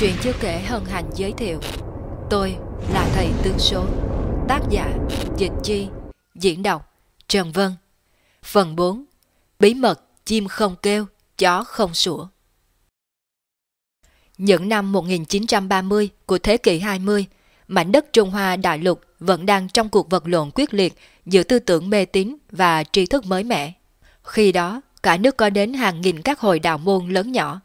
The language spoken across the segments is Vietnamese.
chuyện chưa kể hân hạnh giới thiệu. Tôi là thầy tướng số Tác giả Dịch Chi Diễn đọc Trần Vân. Phần 4 Bí mật chim không kêu Chó không sủa. Những năm 1930 của thế kỷ 20 Mảnh đất Trung Hoa đại lục vẫn đang trong cuộc vật lộn quyết liệt giữa tư tưởng mê tín và tri thức mới mẻ. Khi đó, cả nước có đến hàng nghìn các hội đạo môn lớn nhỏ,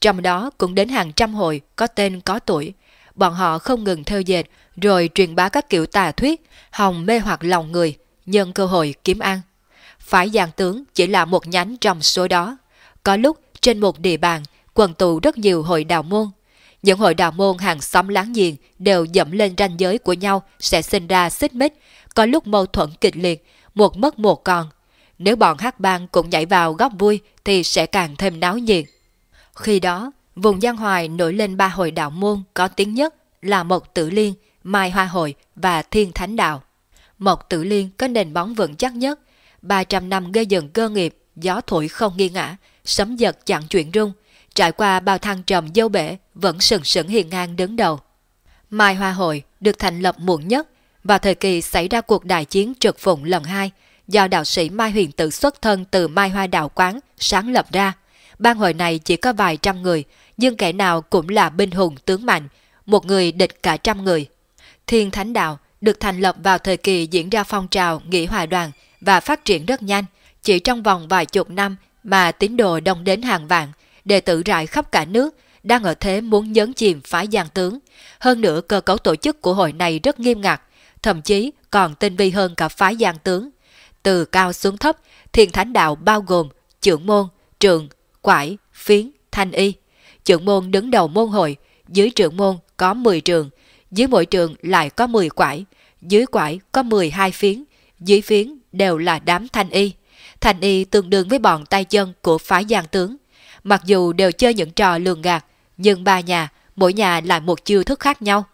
trong đó cũng đến hàng trăm hội có tên có tuổi. Bọn họ không ngừng theo dệt rồi truyền bá các kiểu tà thuyết, hòng mê hoặc lòng người, nhân cơ hội kiếm ăn. Phái giang tướng chỉ là một nhánh trong số đó. Có lúc trên một địa bàn quần tụ rất nhiều hội đạo môn. Những hội đạo môn hàng xóm láng giềng đều dẫm lên ranh giới của nhau sẽ sinh ra xích mích, có lúc mâu thuẫn kịch liệt, một mất một còn. Nếu bọn hát bang cũng nhảy vào góc vui thì sẽ càng thêm náo nhiệt. Khi đó, vùng Giang Hoài nổi lên ba hội đạo môn có tiếng nhất là Mộc Tử Liên, Mai Hoa Hội và Thiên Thánh Đạo. Mộc Tử Liên có nền bóng vững chắc nhất, 300 năm gây dựng cơ nghiệp, gió thổi không nghi ngã, sấm giật chẳng chuyển rung, trải qua bao thăng trầm dâu bể vẫn sừng sững hiền ngang đứng đầu. Mai Hoa Hội được thành lập muộn nhất vào thời kỳ xảy ra cuộc đại chiến trực phụng lần hai do đạo sĩ Mai Huyền Tự xuất thân từ Mai Hoa Đạo Quán sáng lập ra – Ban hội này chỉ có vài trăm người, nhưng kẻ nào cũng là binh hùng tướng mạnh, một người địch cả trăm người. Thiên Thánh Đạo được thành lập vào thời kỳ diễn ra phong trào nghỉ hòa đoàn và phát triển rất nhanh, chỉ trong vòng vài chục năm mà tín đồ đông đến hàng vạn, đệ tử rải khắp cả nước, đang ở thế muốn nhấn chìm phái giang tướng. Hơn nữa cơ cấu tổ chức của hội này rất nghiêm ngặt, thậm chí còn tinh vi hơn cả phái giang tướng. Từ cao xuống thấp, thiên thánh đạo bao gồm trưởng môn, trường, quải, phiến, thanh y. Trưởng môn đứng đầu môn hội, dưới trưởng môn có 10 trường, dưới mỗi trường lại có 10 quải, dưới quải có 12 phiến, dưới phiến đều là đám thanh y. Thanh y tương đương với bọn tay chân của phái giang tướng. Mặc dù đều chơi những trò lường gạt, nhưng ba nhà, mỗi nhà lại một chiêu thức khác nhau.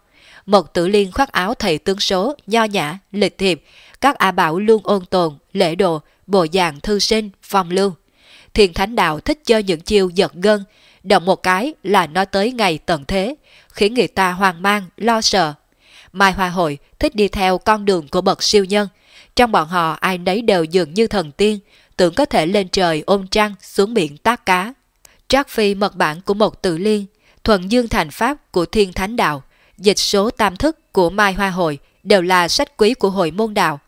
Một tử liên khoác áo thầy tướng số, nho nhã, lịch thiệp, các A Bảo luôn ôn tồn, lễ độ, bộ dạng thư sinh, phong lưu. Thiên Thánh Đạo thích chơi những chiêu giật gân, động một cái là nói tới ngày tận thế, khiến người ta hoang mang, lo sợ. Mai Hoa Hội thích đi theo con đường của bậc siêu nhân. Trong bọn họ ai nấy đều dường như thần tiên, tưởng có thể lên trời ôm trăng xuống biển tác cá. Trác Phi mật bản của một tự liên, thuận dương thành pháp của Thiên Thánh Đạo, dịch số tam thức của Mai Hoa Hội đều là sách quý của hội môn đạo.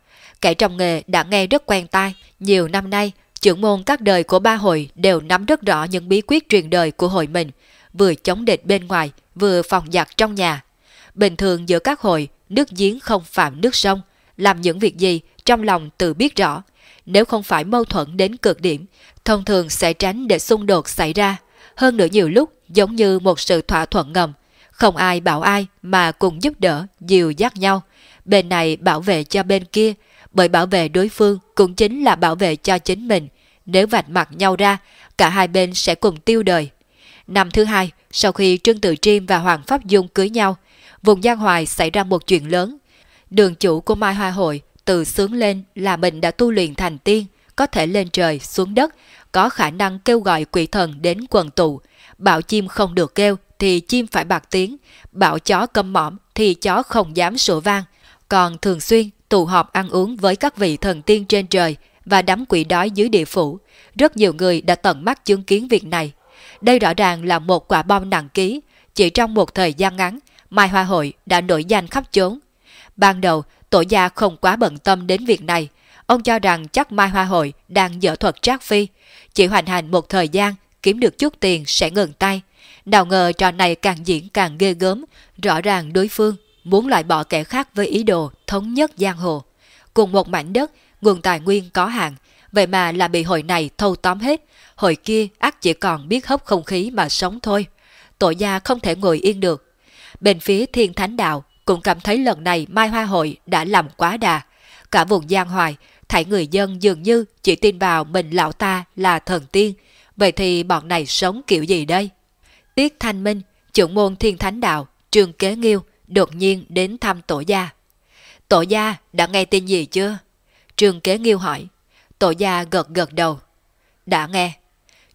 Kẻ trong nghề đã nghe rất quen tai, nhiều năm nay Trưởng môn các đời của ba hội đều nắm rất rõ những bí quyết truyền đời của hội mình, vừa chống địch bên ngoài, vừa phòng giặc trong nhà. Bình thường giữa các hội, nước giếng không phạm nước sông, làm những việc gì trong lòng tự biết rõ. Nếu không phải mâu thuẫn đến cực điểm, thông thường sẽ tránh để xung đột xảy ra. Hơn nữa nhiều lúc giống như một sự thỏa thuận ngầm, không ai bảo ai mà cùng giúp đỡ, dìu dắt nhau. Bên này bảo vệ cho bên kia, bởi bảo vệ đối phương cũng chính là bảo vệ cho chính mình. Nếu vạch mặt nhau ra, cả hai bên sẽ cùng tiêu đời. Năm thứ hai, sau khi Trương Tự Triêm và Hoàng Pháp Dung cưới nhau, vùng Giang Hoài xảy ra một chuyện lớn. Đường chủ của Mai Hoa Hội từ sướng lên là mình đã tu luyện thành tiên, có thể lên trời, xuống đất, có khả năng kêu gọi quỷ thần đến quần tụ. Bảo chim không được kêu thì chim phải bạc tiếng, bảo chó câm mõm thì chó không dám sủa vang. Còn thường xuyên tụ họp ăn uống với các vị thần tiên trên trời và đám quỷ đói dưới địa phủ. Rất nhiều người đã tận mắt chứng kiến việc này. Đây rõ ràng là một quả bom nặng ký. Chỉ trong một thời gian ngắn, Mai Hoa Hội đã nổi danh khắp chốn. Ban đầu, tổ gia không quá bận tâm đến việc này. Ông cho rằng chắc Mai Hoa Hội đang dở thuật trác phi. Chỉ hoành hành một thời gian, kiếm được chút tiền sẽ ngừng tay. Nào ngờ trò này càng diễn càng ghê gớm, rõ ràng đối phương muốn loại bỏ kẻ khác với ý đồ thống nhất giang hồ. Cùng một mảnh đất, nguồn tài nguyên có hạn, vậy mà là bị hội này thâu tóm hết, hội kia ác chỉ còn biết hấp không khí mà sống thôi. Tổ gia không thể ngồi yên được. Bên phía thiên thánh đạo cũng cảm thấy lần này Mai Hoa Hội đã làm quá đà. Cả vùng Giang Hoài, thảy người dân dường như chỉ tin vào mình lão ta là thần tiên. Vậy thì bọn này sống kiểu gì đây? Tiết Thanh Minh, trưởng môn thiên thánh đạo, trường kế nghiêu, đột nhiên đến thăm tổ gia. Tổ gia đã nghe tin gì chưa? Trương Kế Nghiêu hỏi. Tổ gia gật gật đầu. Đã nghe.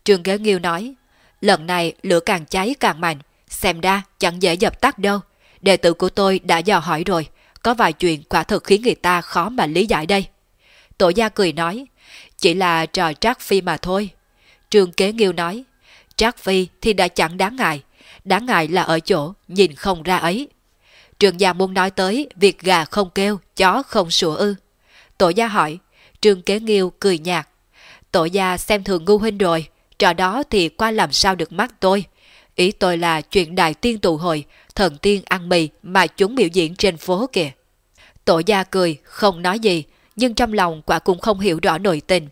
Trương Kế Nghiêu nói, lần này lửa càng cháy càng mạnh, xem ra chẳng dễ dập tắt đâu. Đệ tử của tôi đã dò hỏi rồi, có vài chuyện quả thực khiến người ta khó mà lý giải đây. Tổ gia cười nói, chỉ là trò trác phi mà thôi. Trương Kế Nghiêu nói, trác phi thì đã chẳng đáng ngại, đáng ngại là ở chỗ nhìn không ra ấy. Trường gia muốn nói tới việc gà không kêu, chó không sủa ư. Tổ gia hỏi, Trương Kế Nghiêu cười nhạt. Tổ gia xem thường ngu huynh rồi, trò đó thì qua làm sao được mắt tôi. Ý tôi là chuyện đại tiên tụ hội, thần tiên ăn mì mà chúng biểu diễn trên phố kìa. Tổ gia cười, không nói gì, nhưng trong lòng quả cũng không hiểu rõ nội tình.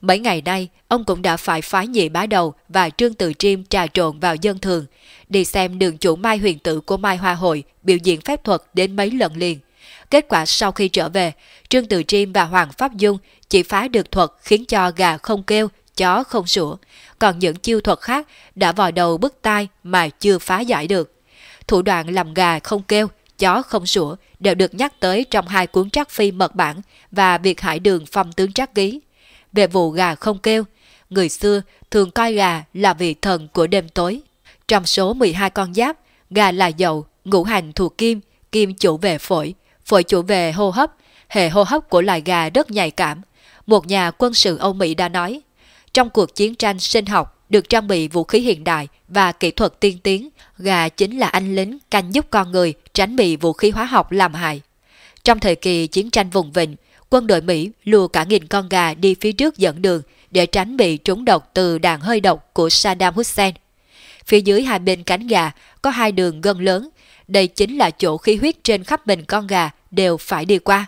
Mấy ngày nay, ông cũng đã phải phái nhị bá đầu và trương tự triêm trà trộn vào dân thường, đi xem đường chủ Mai huyền tử của Mai Hoa Hội biểu diễn phép thuật đến mấy lần liền. Kết quả sau khi trở về, Trương Từ Chim và Hoàng Pháp Dung chỉ phá được thuật khiến cho gà không kêu, chó không sủa, còn những chiêu thuật khác đã vào đầu bức tai mà chưa phá giải được. Thủ đoạn làm gà không kêu, chó không sủa đều được nhắc tới trong hai cuốn trắc phi mật bản và việc hải đường phong tướng trắc ký. Về vụ gà không kêu, người xưa thường coi gà là vị thần của đêm tối. Trong số 12 con giáp, gà là dậu, ngũ hành thuộc kim, kim chủ về phổi, phổi chủ về hô hấp, hệ hô hấp của loài gà rất nhạy cảm. Một nhà quân sự Âu Mỹ đã nói, trong cuộc chiến tranh sinh học được trang bị vũ khí hiện đại và kỹ thuật tiên tiến, gà chính là anh lính canh giúp con người tránh bị vũ khí hóa học làm hại. Trong thời kỳ chiến tranh vùng vịnh, quân đội Mỹ lùa cả nghìn con gà đi phía trước dẫn đường để tránh bị trúng độc từ đạn hơi độc của Saddam Hussein. Phía dưới hai bên cánh gà có hai đường gân lớn, đây chính là chỗ khí huyết trên khắp mình con gà đều phải đi qua.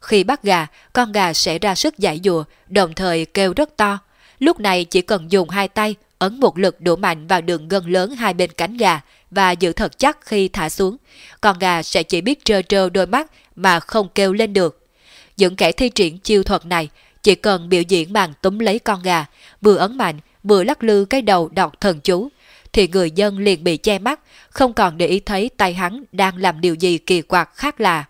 Khi bắt gà, con gà sẽ ra sức giải dùa, đồng thời kêu rất to. Lúc này chỉ cần dùng hai tay ấn một lực đủ mạnh vào đường gân lớn hai bên cánh gà và giữ thật chắc khi thả xuống. Con gà sẽ chỉ biết trơ trơ đôi mắt mà không kêu lên được. Những kẻ thi triển chiêu thuật này chỉ cần biểu diễn màn túm lấy con gà, vừa ấn mạnh, vừa lắc lư cái đầu đọc thần chú, thì người dân liền bị che mắt, không còn để ý thấy tay hắn đang làm điều gì kỳ quặc khác lạ.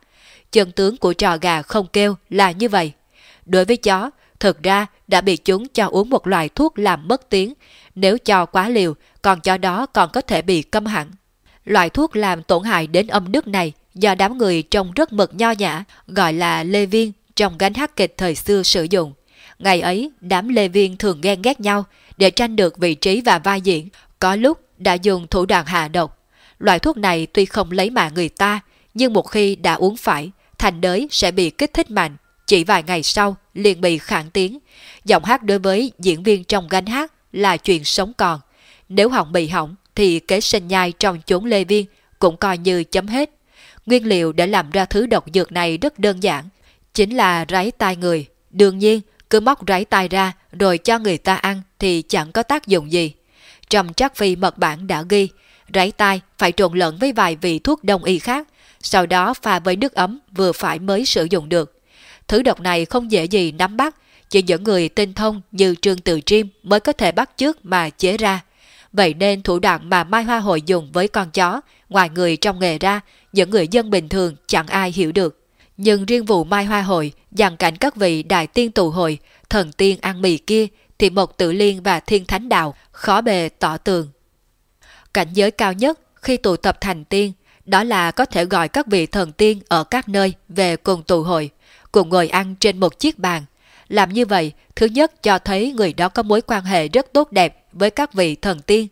Chân tướng của trò gà không kêu là như vậy. Đối với chó, thực ra đã bị chúng cho uống một loại thuốc làm mất tiếng. Nếu cho quá liều, còn chó đó còn có thể bị câm hẳn. Loại thuốc làm tổn hại đến âm đức này do đám người trông rất mực nho nhã, gọi là lê viên trong gánh hát kịch thời xưa sử dụng. Ngày ấy, đám lê viên thường ghen ghét nhau để tranh được vị trí và vai diễn, có lúc đã dùng thủ đoạn hạ độc. Loại thuốc này tuy không lấy mạng người ta, nhưng một khi đã uống phải, thành đới sẽ bị kích thích mạnh. Chỉ vài ngày sau, liền bị khản tiếng. Giọng hát đối với diễn viên trong gánh hát là chuyện sống còn. Nếu hỏng bị hỏng, thì kế sinh nhai trong chốn lê viên cũng coi như chấm hết. Nguyên liệu để làm ra thứ độc dược này rất đơn giản, chính là ráy tai người. Đương nhiên, cứ móc ráy tai ra rồi cho người ta ăn thì chẳng có tác dụng gì. Trầm trắc phi mật bản đã ghi, rải tai phải trộn lẫn với vài vị thuốc đông y khác, sau đó pha với nước ấm vừa phải mới sử dụng được. Thứ độc này không dễ gì nắm bắt, chỉ những người tinh thông như Trương Từ Triêm mới có thể bắt trước mà chế ra. Vậy nên thủ đoạn mà Mai Hoa Hội dùng với con chó, ngoài người trong nghề ra, những người dân bình thường chẳng ai hiểu được. Nhưng riêng vụ Mai Hoa Hội, dàn cảnh các vị đại tiên tù hội, thần tiên ăn mì kia, thì một tự liên và thiên thánh đạo khó bề tỏ tường. Cảnh giới cao nhất khi tụ tập thành tiên, đó là có thể gọi các vị thần tiên ở các nơi về cùng tụ hội, cùng ngồi ăn trên một chiếc bàn. Làm như vậy, thứ nhất cho thấy người đó có mối quan hệ rất tốt đẹp với các vị thần tiên.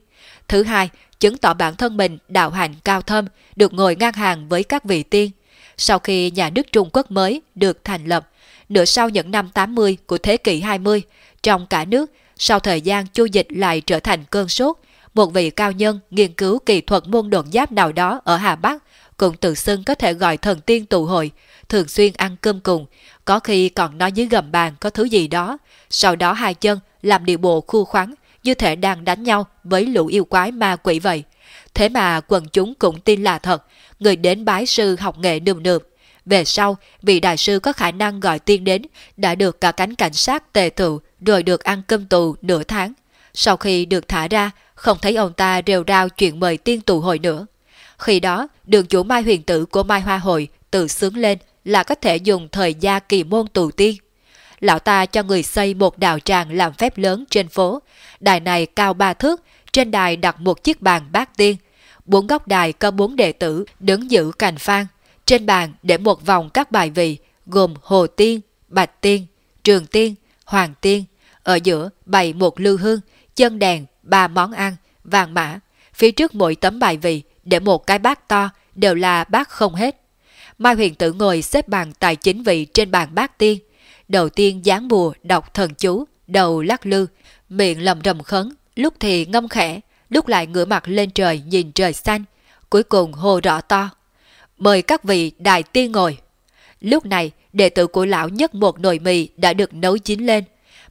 Thứ hai, chứng tỏ bản thân mình đạo hạnh cao thâm, được ngồi ngang hàng với các vị tiên. Sau khi nhà nước Trung Quốc mới được thành lập, nửa sau những năm 80 của thế kỷ 20, trong cả nước, sau thời gian chu dịch lại trở thành cơn sốt, một vị cao nhân nghiên cứu kỹ thuật môn độn giáp nào đó ở Hà Bắc cũng tự xưng có thể gọi thần tiên tụ hội, thường xuyên ăn cơm cùng, có khi còn nói dưới gầm bàn có thứ gì đó, sau đó hai chân làm điệu bộ khu khoắn như thể đang đánh nhau với lũ yêu quái ma quỷ vậy. Thế mà quần chúng cũng tin là thật, người đến bái sư học nghệ nườm nượp. Về sau, vị đại sư có khả năng gọi tiên đến đã được cả cánh cảnh sát tề tựu rồi được ăn cơm tù nửa tháng. Sau khi được thả ra, không thấy ông ta rêu rao chuyện mời tiên tù hội nữa. Khi đó, đường chủ Mai huyền tử của Mai Hoa Hội tự sướng lên là có thể dùng thời gia kỳ môn tù tiên. Lão ta cho người xây một đạo tràng làm phép lớn trên phố. Đài này cao ba thước, trên đài đặt một chiếc bàn bát tiên. Bốn góc đài có bốn đệ tử đứng giữ cành phan. Trên bàn để một vòng các bài vị gồm Hồ Tiên, Bạch Tiên, Trường Tiên, Hoàng Tiên. Ở giữa bày một lưu hương, chân đèn, ba món ăn, vàng mã. Phía trước mỗi tấm bài vị để một cái bát to đều là bát không hết. Mai huyền tử ngồi xếp bằng tài chính vị trên bàn bát tiên. Đầu tiên dán bùa đọc thần chú, đầu lắc lư, miệng lầm rầm khấn, lúc thì ngâm khẽ, lúc lại ngửa mặt lên trời nhìn trời xanh, cuối cùng hô rõ to. Mời các vị đại tiên ngồi. Lúc này, đệ tử của lão nhất một nồi mì đã được nấu chín lên.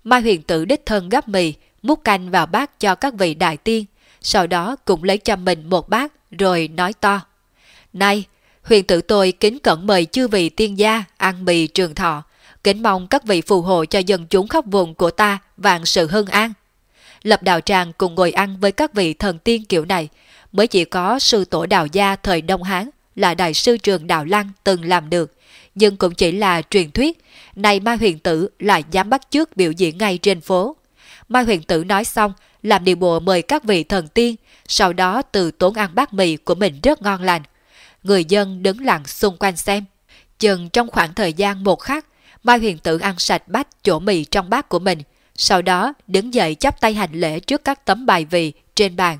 Mai huyền tử đích thân gắp mì, múc canh vào bát cho các vị đại tiên, sau đó cũng lấy cho mình một bát rồi nói to. Này, huyền tử tôi kính cẩn mời chư vị tiên gia ăn mì trường thọ, kính mong các vị phù hộ cho dân chúng khắp vùng của ta vạn sự hưng an. Lập đạo tràng cùng ngồi ăn với các vị thần tiên kiểu này, mới chỉ có sư tổ đạo gia thời Đông Hán là đại sư trường đạo lăng từng làm được, nhưng cũng chỉ là truyền thuyết, này Mai Huyền Tử lại dám bắt chước biểu diễn ngay trên phố. Mai Huyền Tử nói xong, làm điều bộ mời các vị thần tiên, sau đó từ tốn ăn bát mì của mình rất ngon lành. Người dân đứng lặng xung quanh xem. Chừng trong khoảng thời gian một khắc, Mai Huyền Tử ăn sạch bát chỗ mì trong bát của mình, sau đó đứng dậy chắp tay hành lễ trước các tấm bài vị trên bàn.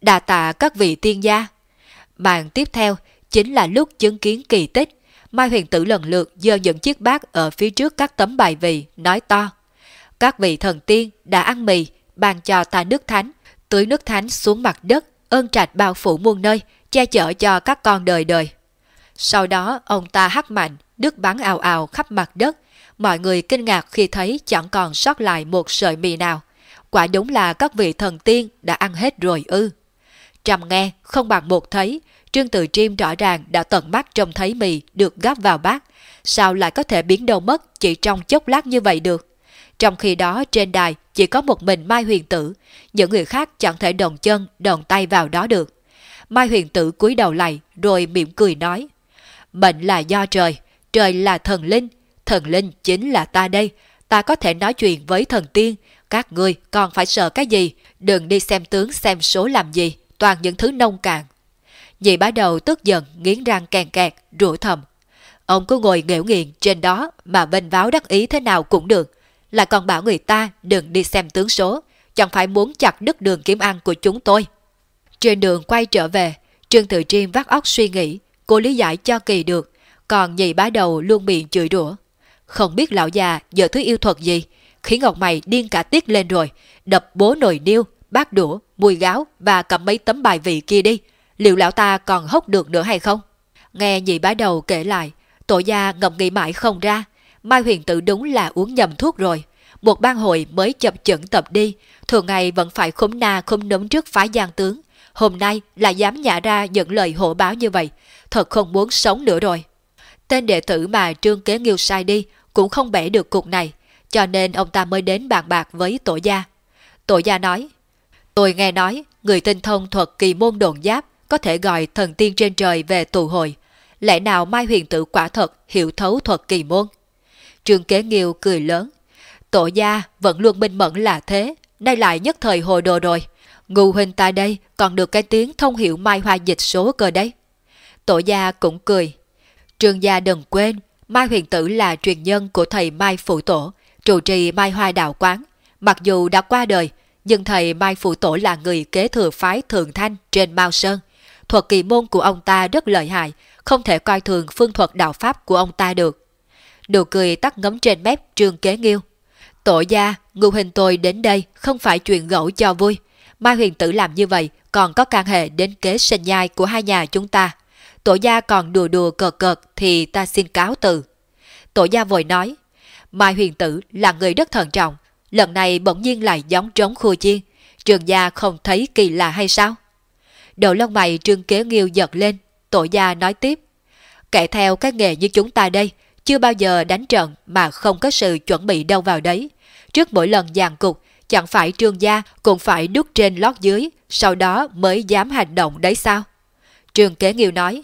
Đà tạ các vị tiên gia. Màn tiếp theo chính là lúc chứng kiến kỳ tích. Mai huyền tử lần lượt dơ những chiếc bát ở phía trước các tấm bài vị, nói to. Các vị thần tiên đã ăn mì, bàn cho ta nước thánh, tưới nước thánh xuống mặt đất, ơn trạch bao phủ muôn nơi, che chở cho các con đời đời. Sau đó ông ta hắt mạnh, nước bắn ào ào khắp mặt đất, Mọi người kinh ngạc khi thấy chẳng còn sót lại một sợi mì nào. Quả đúng là các vị thần tiên đã ăn hết rồi ư. Trầm nghe, không bằng một thấy, Trương Từ Chiêm rõ ràng đã tận mắt trông thấy mì được gắp vào bát. Sao lại có thể biến đâu mất chỉ trong chốc lát như vậy được? Trong khi đó trên đài chỉ có một mình Mai Huyền Tử, những người khác chẳng thể đồng chân, đồng tay vào đó được. Mai Huyền Tử cúi đầu lại rồi mỉm cười nói, Mệnh là do trời, trời là thần linh, thần linh chính là ta đây, ta có thể nói chuyện với thần tiên, các ngươi còn phải sợ cái gì, đừng đi xem tướng xem số làm gì, toàn những thứ nông cạn. Nhị bá đầu tức giận, nghiến răng kèn kẹt, rủa thầm. Ông cứ ngồi nghễu nghiện trên đó mà vênh váo đắc ý thế nào cũng được, là còn bảo người ta đừng đi xem tướng số, chẳng phải muốn chặt đứt đường kiếm ăn của chúng tôi. Trên đường quay trở về, Trương Tự Triêm vắt óc suy nghĩ, cô lý giải cho kỳ được, còn nhị bá đầu luôn miệng chửi rủa. Không biết lão già giờ thứ yêu thuật gì, khiến Ngọc Mày điên cả tiết lên rồi, đập bố nồi niêu, bát đũa, mùi gáo và cầm mấy tấm bài vị kia đi. Liệu lão ta còn hốc được nữa hay không? Nghe nhị bá đầu kể lại, tổ gia ngậm nghĩ mãi không ra. Mai huyền tử đúng là uống nhầm thuốc rồi. Một ban hội mới chập chững tập đi, thường ngày vẫn phải khốn na khốn nấm trước phái giang tướng. Hôm nay là dám nhả ra những lời hộ báo như vậy, thật không muốn sống nữa rồi. Tên đệ tử mà Trương Kế Nghiêu sai đi cũng không bẻ được cục này, cho nên ông ta mới đến bàn bạc với tổ gia. Tổ gia nói, tôi nghe nói người tinh thông thuật kỳ môn đồn giáp có thể gọi thần tiên trên trời về tù hội. Lẽ nào Mai huyền tử quả thật hiểu thấu thuật kỳ môn? Trương Kế Nghiêu cười lớn. Tổ gia vẫn luôn minh mẫn là thế, nay lại nhất thời hồ đồ rồi. Ngu huynh ta đây còn được cái tiếng thông hiểu mai hoa dịch số cơ đấy. Tổ gia cũng cười. Trương gia đừng quên, Mai huyền tử là truyền nhân của thầy Mai Phụ Tổ, trụ trì Mai Hoa Đạo Quán. Mặc dù đã qua đời, nhưng thầy Mai Phụ Tổ là người kế thừa phái Thường Thanh trên Mao Sơn. Thuật kỳ môn của ông ta rất lợi hại, không thể coi thường phương thuật đạo pháp của ông ta được. Nụ cười tắt ngấm trên mép trương kế nghiêu. Tổ gia, ngụ hình tôi đến đây không phải chuyện gẫu cho vui. Mai huyền tử làm như vậy còn có can hệ đến kế sinh nhai của hai nhà chúng ta tổ gia còn đùa đùa cợt cợt thì ta xin cáo từ. Tổ gia vội nói, Mai huyền tử là người rất thận trọng, lần này bỗng nhiên lại giống trống khua chiên, trường gia không thấy kỳ lạ hay sao? Đầu lông mày trương kế nghiêu giật lên, tổ gia nói tiếp, kể theo cái nghề như chúng ta đây, chưa bao giờ đánh trận mà không có sự chuẩn bị đâu vào đấy. Trước mỗi lần dàn cục, chẳng phải trương gia cũng phải đút trên lót dưới, sau đó mới dám hành động đấy sao? Trương Kế Nghiêu nói,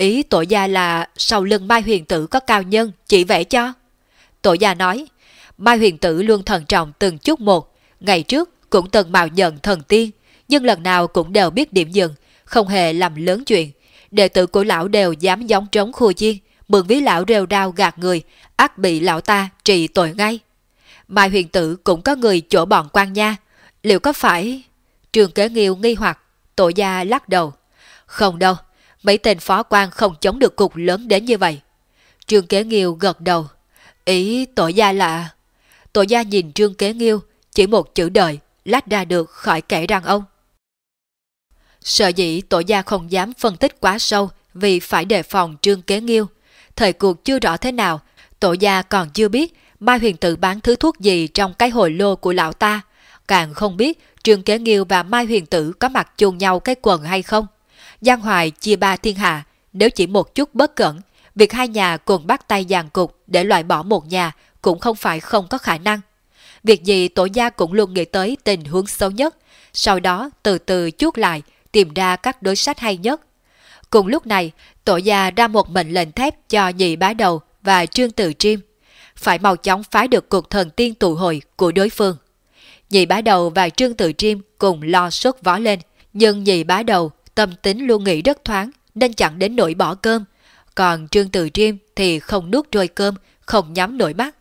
Ý tổ gia là sau lưng Mai Huyền Tử có cao nhân chỉ vẽ cho. Tổ gia nói, Mai Huyền Tử luôn thận trọng từng chút một, ngày trước cũng từng mạo nhận thần tiên, nhưng lần nào cũng đều biết điểm dừng, không hề làm lớn chuyện. Đệ tử của lão đều dám giống trống khua chiên, mượn ví lão rêu rao gạt người, ác bị lão ta trị tội ngay. Mai huyền tử cũng có người chỗ bọn quan nha, liệu có phải... Trường kế nghiêu nghi hoặc, tổ gia lắc đầu. Không đâu, mấy tên phó quan không chống được cục lớn đến như vậy. Trương Kế Nghiêu gật đầu. Ý tổ gia là... Tổ gia nhìn Trương Kế Nghiêu, chỉ một chữ đời, lách ra được khỏi kẻ răng ông. Sợ dĩ tổ gia không dám phân tích quá sâu vì phải đề phòng Trương Kế Nghiêu. Thời cuộc chưa rõ thế nào, tổ gia còn chưa biết Mai Huyền tử bán thứ thuốc gì trong cái hồi lô của lão ta. Càng không biết Trương Kế Nghiêu và Mai Huyền Tử có mặc chung nhau cái quần hay không. Giang Hoài chia ba thiên hạ, nếu chỉ một chút bất cẩn, việc hai nhà cùng bắt tay giàn cục để loại bỏ một nhà cũng không phải không có khả năng. Việc gì tổ gia cũng luôn nghĩ tới tình huống xấu nhất, sau đó từ từ chuốt lại, tìm ra các đối sách hay nhất. Cùng lúc này, tổ gia ra một mệnh lệnh thép cho nhị bá đầu và trương tự Trim, phải mau chóng phá được cuộc thần tiên tụ hội của đối phương. Nhị bá đầu và trương tự Trim cùng lo sốt vó lên, nhưng nhị bá đầu tâm tính luôn nghĩ rất thoáng nên chẳng đến nỗi bỏ cơm. Còn trương tự Trim thì không nuốt trôi cơm, không nhắm nổi mắt.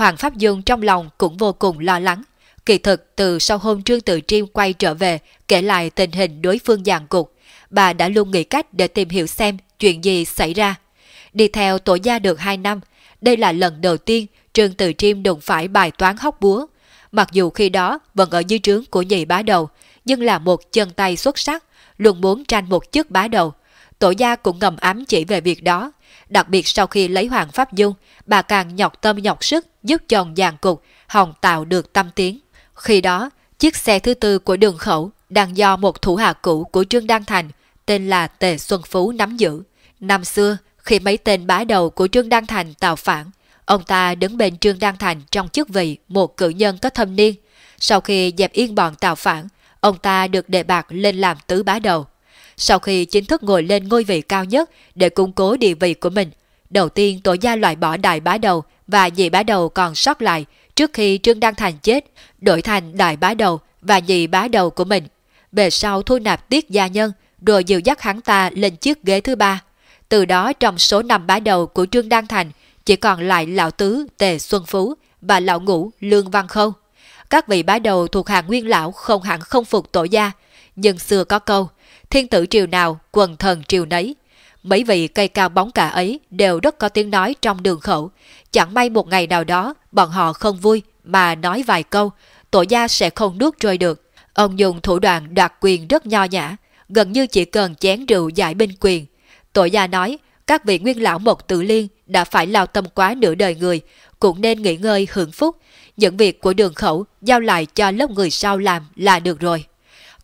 Hoàng Pháp Dung trong lòng cũng vô cùng lo lắng. Kỳ thực từ sau hôm Trương Tự Triêm quay trở về kể lại tình hình đối phương giàn cục, bà đã luôn nghĩ cách để tìm hiểu xem chuyện gì xảy ra. Đi theo tổ gia được 2 năm, đây là lần đầu tiên Trương Tự Triêm đụng phải bài toán hóc búa. Mặc dù khi đó vẫn ở dưới trướng của nhị bá đầu, nhưng là một chân tay xuất sắc, luôn muốn tranh một chức bá đầu. Tổ gia cũng ngầm ám chỉ về việc đó. Đặc biệt sau khi lấy Hoàng Pháp Dung, bà càng nhọc tâm nhọc sức giúp chồng dàn cục, hòng tạo được tâm tiến. Khi đó, chiếc xe thứ tư của đường khẩu đang do một thủ hạ cũ của Trương Đăng Thành tên là Tề Xuân Phú nắm giữ. Năm xưa, khi mấy tên bá đầu của Trương Đăng Thành tạo phản, ông ta đứng bên Trương Đăng Thành trong chức vị một cử nhân có thâm niên. Sau khi dẹp yên bọn tạo phản, ông ta được đề bạc lên làm tứ bá đầu. Sau khi chính thức ngồi lên ngôi vị cao nhất để củng cố địa vị của mình, đầu tiên tổ gia loại bỏ đại bá đầu và nhị bá đầu còn sót lại trước khi Trương Đăng Thành chết, đổi thành đại bá đầu và nhị bá đầu của mình. Về sau thu nạp tiết gia nhân, rồi dìu dắt hắn ta lên chiếc ghế thứ ba. Từ đó trong số năm bá đầu của Trương Đăng Thành, chỉ còn lại lão tứ Tề Xuân Phú và lão ngũ Lương Văn Khâu. Các vị bá đầu thuộc hàng nguyên lão không hẳn không phục tổ gia, nhưng xưa có câu, thiên tử triều nào, quần thần triều nấy. Mấy vị cây cao bóng cả ấy đều rất có tiếng nói trong đường khẩu. Chẳng may một ngày nào đó, bọn họ không vui mà nói vài câu, tổ gia sẽ không nuốt trôi được. Ông dùng thủ đoạn đoạt quyền rất nho nhã, gần như chỉ cần chén rượu giải binh quyền. Tổ gia nói, các vị nguyên lão một tự liên đã phải lao tâm quá nửa đời người, cũng nên nghỉ ngơi hưởng phúc. Những việc của đường khẩu giao lại cho lớp người sau làm là được rồi.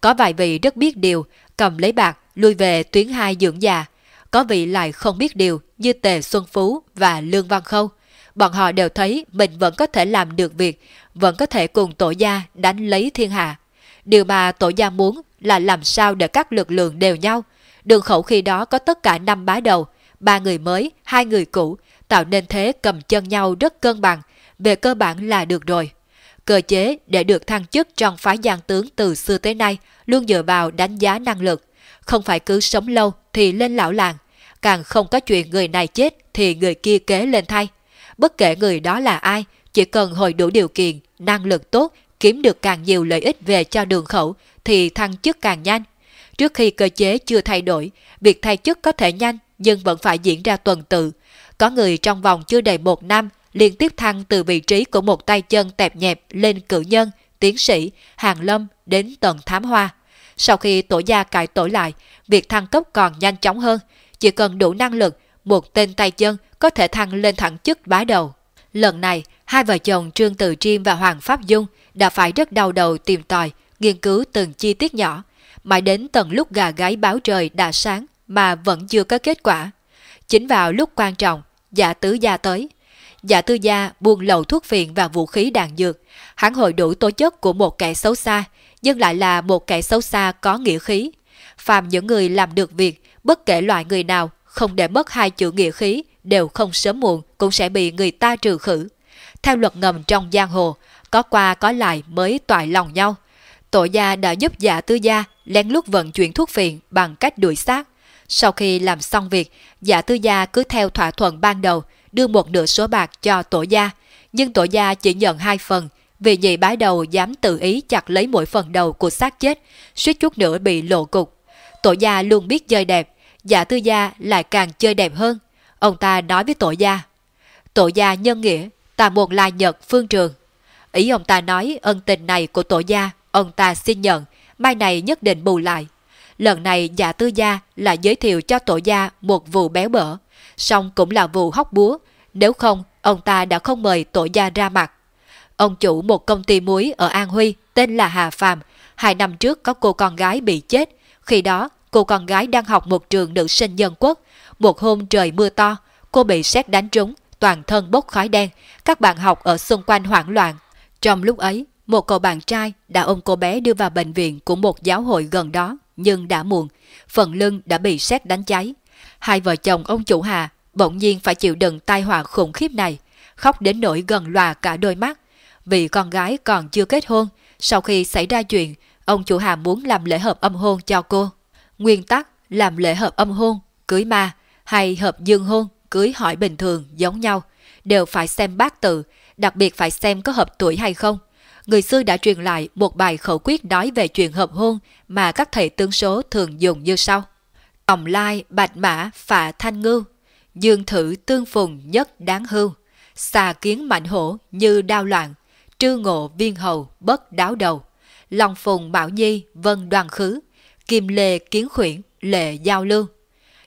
Có vài vị rất biết điều, cầm lấy bạc, lui về tuyến hai dưỡng già. Có vị lại không biết điều như Tề Xuân Phú và Lương Văn Khâu. Bọn họ đều thấy mình vẫn có thể làm được việc, vẫn có thể cùng tổ gia đánh lấy thiên hạ. Điều mà tổ gia muốn là làm sao để các lực lượng đều nhau. Đường khẩu khi đó có tất cả năm bá đầu, ba người mới, hai người cũ, tạo nên thế cầm chân nhau rất cân bằng, về cơ bản là được rồi. Cơ chế để được thăng chức trong phái giang tướng từ xưa tới nay luôn dựa vào đánh giá năng lực. Không phải cứ sống lâu thì lên lão làng. Càng không có chuyện người này chết thì người kia kế lên thay. Bất kể người đó là ai, chỉ cần hồi đủ điều kiện, năng lực tốt, kiếm được càng nhiều lợi ích về cho đường khẩu thì thăng chức càng nhanh. Trước khi cơ chế chưa thay đổi, việc thay chức có thể nhanh nhưng vẫn phải diễn ra tuần tự. Có người trong vòng chưa đầy một năm liên tiếp thăng từ vị trí của một tay chân tẹp nhẹp lên cử nhân, tiến sĩ, hàng lâm đến tầng thám hoa. Sau khi tổ gia cải tổ lại, việc thăng cấp còn nhanh chóng hơn. Chỉ cần đủ năng lực, một tên tay chân có thể thăng lên thẳng chức bá đầu. Lần này, hai vợ chồng Trương Từ Chiêm và Hoàng Pháp Dung đã phải rất đau đầu tìm tòi, nghiên cứu từng chi tiết nhỏ, mãi đến tận lúc gà gáy báo trời đã sáng mà vẫn chưa có kết quả. Chính vào lúc quan trọng, giả tứ gia tới. Giả tư gia buôn lậu thuốc phiện và vũ khí đạn dược. Hắn hội đủ tố chất của một kẻ xấu xa, nhưng lại là một kẻ xấu xa có nghĩa khí. Phàm những người làm được việc, bất kể loại người nào, không để mất hai chữ nghĩa khí, đều không sớm muộn cũng sẽ bị người ta trừ khử. Theo luật ngầm trong giang hồ, có qua có lại mới toại lòng nhau. Tổ gia đã giúp dạ tư gia lén lút vận chuyển thuốc phiện bằng cách đuổi xác. Sau khi làm xong việc, dạ tư gia cứ theo thỏa thuận ban đầu đưa một nửa số bạc cho tổ gia, nhưng tổ gia chỉ nhận hai phần vì nhị bái đầu dám tự ý chặt lấy mỗi phần đầu của xác chết, suýt chút nữa bị lộ cục. Tổ gia luôn biết chơi đẹp, giả tư gia lại càng chơi đẹp hơn. Ông ta nói với tổ gia, tổ gia nhân nghĩa, ta muốn lai nhật phương trường. Ý ông ta nói ân tình này của tổ gia, ông ta xin nhận, mai này nhất định bù lại. Lần này giả tư gia lại giới thiệu cho tổ gia một vụ béo bở, song cũng là vụ hóc búa, nếu không ông ta đã không mời tổ gia ra mặt. Ông chủ một công ty muối ở An Huy tên là Hà Phạm, hai năm trước có cô con gái bị chết. Khi đó, cô con gái đang học một trường nữ sinh dân quốc. Một hôm trời mưa to, cô bị sét đánh trúng, toàn thân bốc khói đen. Các bạn học ở xung quanh hoảng loạn. Trong lúc ấy, một cậu bạn trai đã ôm cô bé đưa vào bệnh viện của một giáo hội gần đó, nhưng đã muộn. Phần lưng đã bị sét đánh cháy. Hai vợ chồng ông chủ Hà bỗng nhiên phải chịu đựng tai họa khủng khiếp này, khóc đến nỗi gần lòa cả đôi mắt vì con gái còn chưa kết hôn, sau khi xảy ra chuyện, ông chủ Hà muốn làm lễ hợp âm hôn cho cô. Nguyên tắc làm lễ hợp âm hôn, cưới ma hay hợp dương hôn, cưới hỏi bình thường giống nhau, đều phải xem bát tự, đặc biệt phải xem có hợp tuổi hay không. Người xưa đã truyền lại một bài khẩu quyết nói về chuyện hợp hôn mà các thầy tương số thường dùng như sau. Tòng lai, bạch mã, phạ thanh ngư dương thử tương phùng nhất đáng hưu, xà kiến mạnh hổ như đao loạn, trư ngộ viên hầu bất đáo đầu, lòng phùng bảo nhi vân đoàn khứ, kim lê kiến khuyển lệ giao lưu.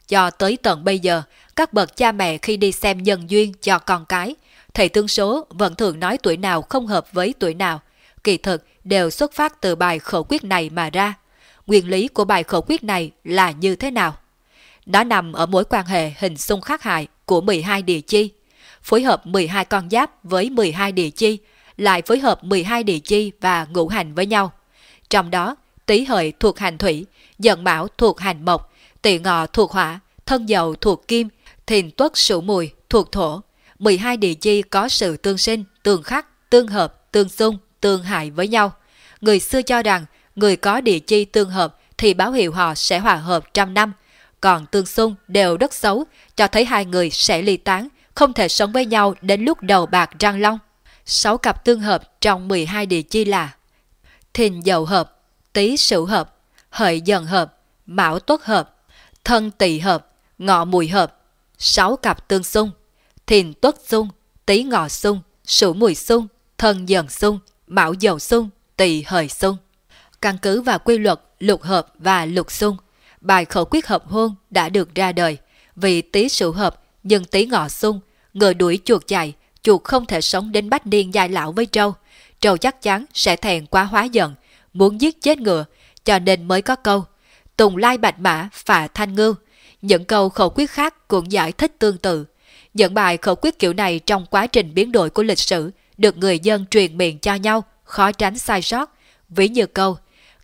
Cho tới tận bây giờ, các bậc cha mẹ khi đi xem nhân duyên cho con cái, thầy tương số vẫn thường nói tuổi nào không hợp với tuổi nào. Kỳ thực đều xuất phát từ bài khẩu quyết này mà ra. Nguyên lý của bài khẩu quyết này là như thế nào? Nó nằm ở mối quan hệ hình xung khắc hại của 12 địa chi. Phối hợp 12 con giáp với 12 địa chi lại phối hợp 12 địa chi và ngũ hành với nhau. Trong đó, tý hợi thuộc hành thủy, dần mão thuộc hành mộc, tỵ ngọ thuộc hỏa, thân dầu thuộc kim, thìn tuất sửu mùi thuộc thổ. 12 địa chi có sự tương sinh, tương khắc, tương hợp, tương xung, tương hại với nhau. Người xưa cho rằng người có địa chi tương hợp thì báo hiệu họ sẽ hòa hợp trăm năm, còn tương xung đều rất xấu, cho thấy hai người sẽ ly tán, không thể sống với nhau đến lúc đầu bạc răng long. 6 cặp tương hợp trong 12 địa chi là Thìn dậu hợp, tý sửu hợp, hợi dần hợp, mão tuất hợp, thân tỵ hợp, ngọ mùi hợp. 6 cặp tương xung, thìn tuất xung, tý ngọ xung, sửu mùi xung, thân dần xung, mão dậu xung, tỵ hợi xung. Căn cứ vào quy luật lục hợp và lục xung, bài khẩu quyết hợp hôn đã được ra đời. Vì tý sửu hợp, nhưng tý ngọ xung, ngựa đuổi chuột chạy, chuột không thể sống đến bách niên dài lão với trâu. Trâu chắc chắn sẽ thèn quá hóa giận, muốn giết chết ngựa, cho nên mới có câu. Tùng lai bạch mã, phà thanh ngưu. Những câu khẩu quyết khác cũng giải thích tương tự. Những bài khẩu quyết kiểu này trong quá trình biến đổi của lịch sử được người dân truyền miệng cho nhau, khó tránh sai sót. Ví như câu,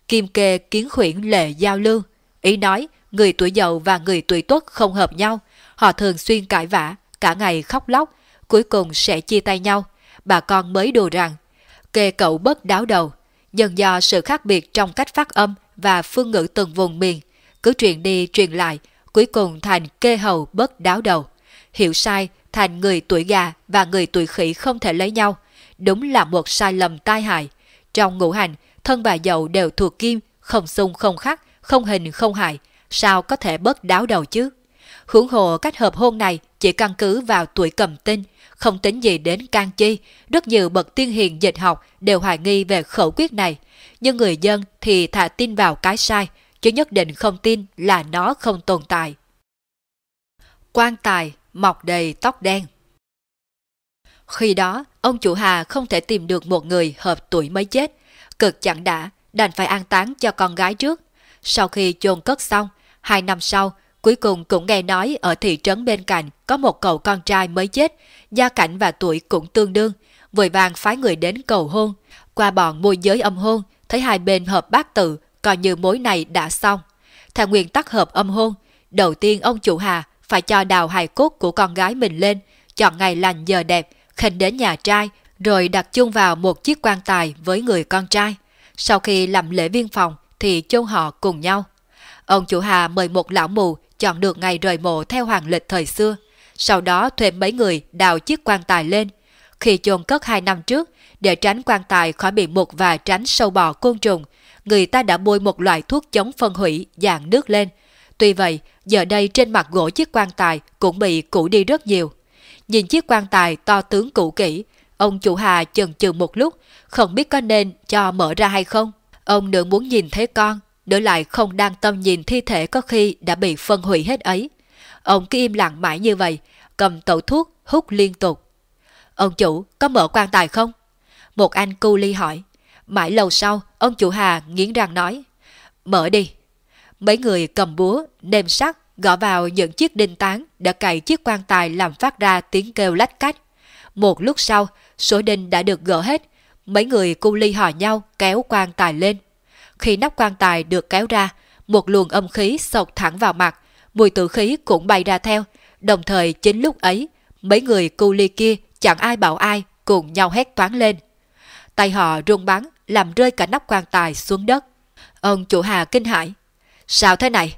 kim kê kiến khuyển lệ giao lưu. Ý nói, người tuổi dậu và người tuổi tuất không hợp nhau. Họ thường xuyên cãi vã, cả ngày khóc lóc, cuối cùng sẽ chia tay nhau. Bà con mới đùa rằng, kê cậu bất đáo đầu, dần do sự khác biệt trong cách phát âm và phương ngữ từng vùng miền, cứ truyền đi truyền lại, cuối cùng thành kê hầu bất đáo đầu. Hiểu sai thành người tuổi gà và người tuổi khỉ không thể lấy nhau, đúng là một sai lầm tai hại. Trong ngũ hành, thân và dậu đều thuộc kim, không xung không khắc, không hình không hại, sao có thể bất đáo đầu chứ? Hưởng hộ cách hợp hôn này chỉ căn cứ vào tuổi cầm tinh, không tính gì đến can chi, rất nhiều bậc tiên hiền dịch học đều hoài nghi về khẩu quyết này. Nhưng người dân thì thả tin vào cái sai, chứ nhất định không tin là nó không tồn tại. Quan tài mọc đầy tóc đen Khi đó, ông chủ Hà không thể tìm được một người hợp tuổi mới chết. Cực chẳng đã, đành phải an táng cho con gái trước. Sau khi chôn cất xong, hai năm sau, Cuối cùng cũng nghe nói ở thị trấn bên cạnh có một cậu con trai mới chết, gia cảnh và tuổi cũng tương đương, vội vàng phái người đến cầu hôn. Qua bọn môi giới âm hôn, thấy hai bên hợp bát tự, coi như mối này đã xong. Theo nguyên tắc hợp âm hôn, đầu tiên ông chủ Hà phải cho đào hài cốt của con gái mình lên, chọn ngày lành giờ đẹp, khinh đến nhà trai, rồi đặt chôn vào một chiếc quan tài với người con trai. Sau khi làm lễ viên phòng thì chôn họ cùng nhau. Ông chủ Hà mời một lão mù chọn được ngày rời mộ theo hoàng lịch thời xưa. Sau đó thuê mấy người đào chiếc quan tài lên. Khi chôn cất hai năm trước, để tránh quan tài khỏi bị mục và tránh sâu bò côn trùng, người ta đã bôi một loại thuốc chống phân hủy dạng nước lên. Tuy vậy, giờ đây trên mặt gỗ chiếc quan tài cũng bị cũ đi rất nhiều. Nhìn chiếc quan tài to tướng cũ kỹ, ông chủ Hà chần chừ một lúc, không biết có nên cho mở ra hay không. Ông nữa muốn nhìn thấy con, đỡ lại không đang tâm nhìn thi thể có khi đã bị phân hủy hết ấy. Ông cứ im lặng mãi như vậy, cầm tẩu thuốc, hút liên tục. Ông chủ, có mở quan tài không? Một anh cu ly hỏi. Mãi lâu sau, ông chủ Hà nghiến răng nói. Mở đi. Mấy người cầm búa, nêm sắt, gõ vào những chiếc đinh tán đã cày chiếc quan tài làm phát ra tiếng kêu lách cách. Một lúc sau, số đinh đã được gỡ hết. Mấy người cu ly hỏi nhau kéo quan tài lên. Khi nắp quan tài được kéo ra, một luồng âm khí sộc thẳng vào mặt, mùi tử khí cũng bay ra theo. Đồng thời chính lúc ấy, mấy người cu ly kia chẳng ai bảo ai cùng nhau hét toán lên. Tay họ rung bắn, làm rơi cả nắp quan tài xuống đất. Ông chủ Hà kinh hãi. Sao thế này?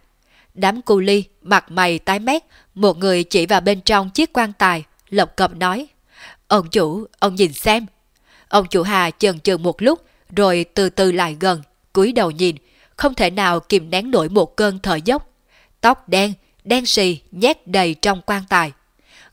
Đám cu ly, mặt mày tái mét, một người chỉ vào bên trong chiếc quan tài, lộc cập nói. Ông chủ, ông nhìn xem. Ông chủ Hà chần chừ một lúc, rồi từ từ lại gần, cúi đầu nhìn, không thể nào kìm nén nổi một cơn thở dốc. Tóc đen, đen xì, nhét đầy trong quan tài.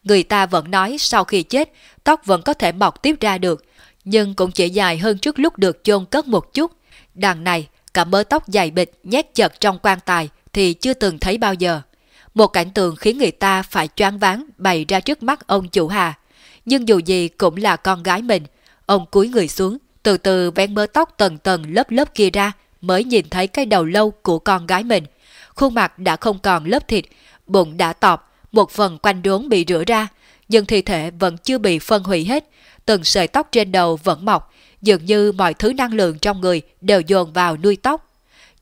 Người ta vẫn nói sau khi chết, tóc vẫn có thể mọc tiếp ra được, nhưng cũng chỉ dài hơn trước lúc được chôn cất một chút. Đằng này, cả mớ tóc dài bịch nhét chật trong quan tài thì chưa từng thấy bao giờ. Một cảnh tượng khiến người ta phải choáng váng bày ra trước mắt ông chủ Hà. Nhưng dù gì cũng là con gái mình, ông cúi người xuống, từ từ vén mớ tóc tầng tầng lớp lớp kia ra mới nhìn thấy cái đầu lâu của con gái mình. Khuôn mặt đã không còn lớp thịt, bụng đã tọp, một phần quanh đốn bị rửa ra, nhưng thi thể vẫn chưa bị phân hủy hết, từng sợi tóc trên đầu vẫn mọc, dường như mọi thứ năng lượng trong người đều dồn vào nuôi tóc.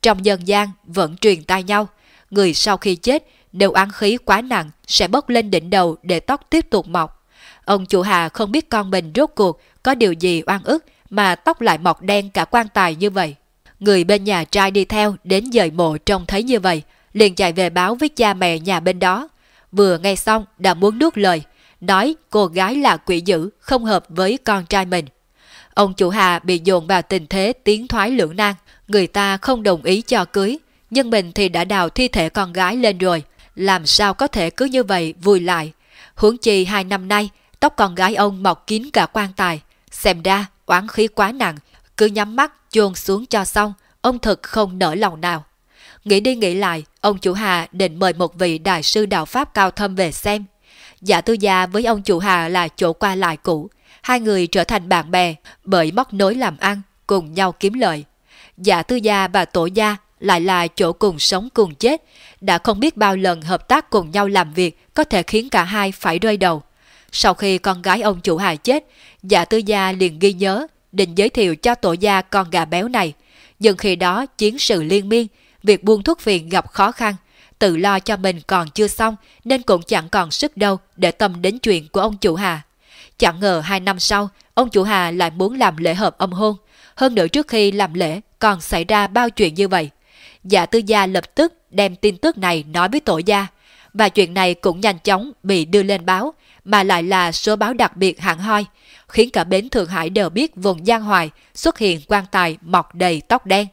Trong dân gian vẫn truyền tai nhau, người sau khi chết nếu ăn khí quá nặng sẽ bốc lên đỉnh đầu để tóc tiếp tục mọc. Ông chủ Hà không biết con mình rốt cuộc có điều gì oan ức mà tóc lại mọc đen cả quan tài như vậy. Người bên nhà trai đi theo đến dời mộ trông thấy như vậy, liền chạy về báo với cha mẹ nhà bên đó. Vừa nghe xong đã muốn nuốt lời, nói cô gái là quỷ dữ, không hợp với con trai mình. Ông chủ Hà bị dồn vào tình thế tiến thoái lưỡng nan, người ta không đồng ý cho cưới, nhưng mình thì đã đào thi thể con gái lên rồi, làm sao có thể cứ như vậy vui lại. Huống chi hai năm nay, tóc con gái ông mọc kín cả quan tài, xem ra oán khí quá nặng, cứ nhắm mắt chôn xuống cho xong, ông thật không nở lòng nào. Nghĩ đi nghĩ lại, ông chủ Hà định mời một vị đại sư đạo Pháp cao thâm về xem. Dạ tư gia với ông chủ Hà là chỗ qua lại cũ, hai người trở thành bạn bè bởi móc nối làm ăn, cùng nhau kiếm lợi. Dạ tư gia và tổ gia lại là chỗ cùng sống cùng chết, đã không biết bao lần hợp tác cùng nhau làm việc có thể khiến cả hai phải rơi đầu. Sau khi con gái ông chủ Hà chết, dạ tư gia liền ghi nhớ, định giới thiệu cho tổ gia con gà béo này. Nhưng khi đó chiến sự liên miên, việc buôn thuốc phiện gặp khó khăn, tự lo cho mình còn chưa xong nên cũng chẳng còn sức đâu để tâm đến chuyện của ông chủ Hà. Chẳng ngờ hai năm sau, ông chủ Hà lại muốn làm lễ hợp âm hôn. Hơn nữa trước khi làm lễ còn xảy ra bao chuyện như vậy. Dạ tư gia lập tức đem tin tức này nói với tổ gia. Và chuyện này cũng nhanh chóng bị đưa lên báo, mà lại là số báo đặc biệt hạng hoi, khiến cả bến Thượng Hải đều biết vùng Giang Hoài xuất hiện quan tài mọc đầy tóc đen.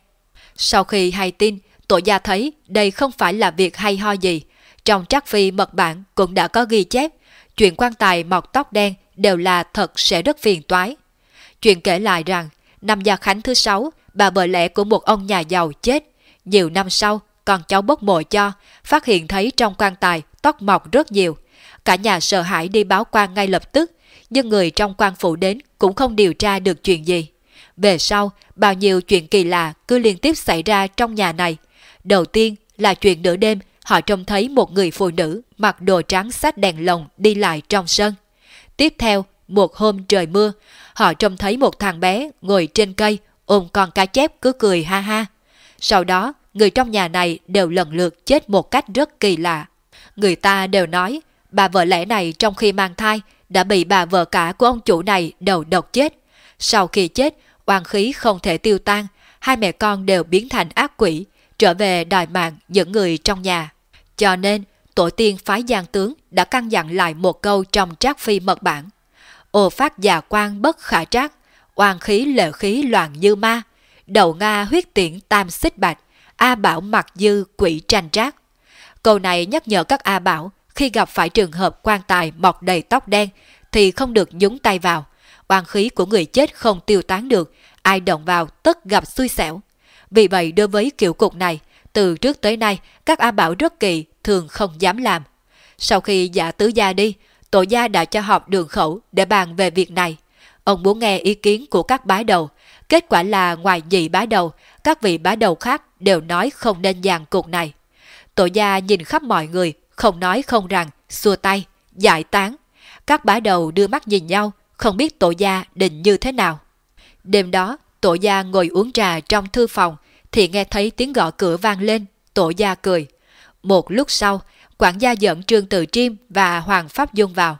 Sau khi hay tin, tổ gia thấy đây không phải là việc hay ho gì. Trong trắc phi mật bản cũng đã có ghi chép, chuyện quan tài mọc tóc đen đều là thật sẽ rất phiền toái. Chuyện kể lại rằng, năm Gia Khánh thứ sáu, bà vợ lẽ của một ông nhà giàu chết. Nhiều năm sau, con cháu bốc mộ cho, phát hiện thấy trong quan tài tóc mọc rất nhiều. Cả nhà sợ hãi đi báo quan ngay lập tức, nhưng người trong quan phủ đến cũng không điều tra được chuyện gì. Về sau, bao nhiêu chuyện kỳ lạ cứ liên tiếp xảy ra trong nhà này. Đầu tiên là chuyện nửa đêm họ trông thấy một người phụ nữ mặc đồ trắng sách đèn lồng đi lại trong sân. Tiếp theo, một hôm trời mưa, họ trông thấy một thằng bé ngồi trên cây ôm con cá chép cứ cười ha ha. Sau đó, người trong nhà này đều lần lượt chết một cách rất kỳ lạ. Người ta đều nói, bà vợ lẽ này trong khi mang thai đã bị bà vợ cả của ông chủ này đầu độc chết. Sau khi chết, oan khí không thể tiêu tan, hai mẹ con đều biến thành ác quỷ, trở về đòi mạng những người trong nhà. Cho nên, tổ tiên phái giang tướng đã căn dặn lại một câu trong trác phi mật bản. Ô phát già quan bất khả trác, oan khí lệ khí loạn như ma, đầu Nga huyết tiễn tam xích bạch, A Bảo mặc dư quỷ tranh trác. Câu này nhắc nhở các A Bảo khi gặp phải trường hợp quan tài mọc đầy tóc đen thì không được nhúng tay vào. Oan khí của người chết không tiêu tán được, ai động vào tất gặp xui xẻo. Vì vậy đối với kiểu cục này, từ trước tới nay các A Bảo rất kỳ thường không dám làm. Sau khi giả tứ gia đi, tổ gia đã cho họp đường khẩu để bàn về việc này. Ông muốn nghe ý kiến của các bái đầu. Kết quả là ngoài dị bái đầu, các vị bái đầu khác đều nói không nên dàn cuộc này. Tổ gia nhìn khắp mọi người, không nói không rằng, xua tay, giải tán. Các bá đầu đưa mắt nhìn nhau, không biết tổ gia định như thế nào. Đêm đó, tổ gia ngồi uống trà trong thư phòng, thì nghe thấy tiếng gõ cửa vang lên, tổ gia cười. Một lúc sau, quản gia dẫn Trương Từ Triêm và Hoàng Pháp Dung vào.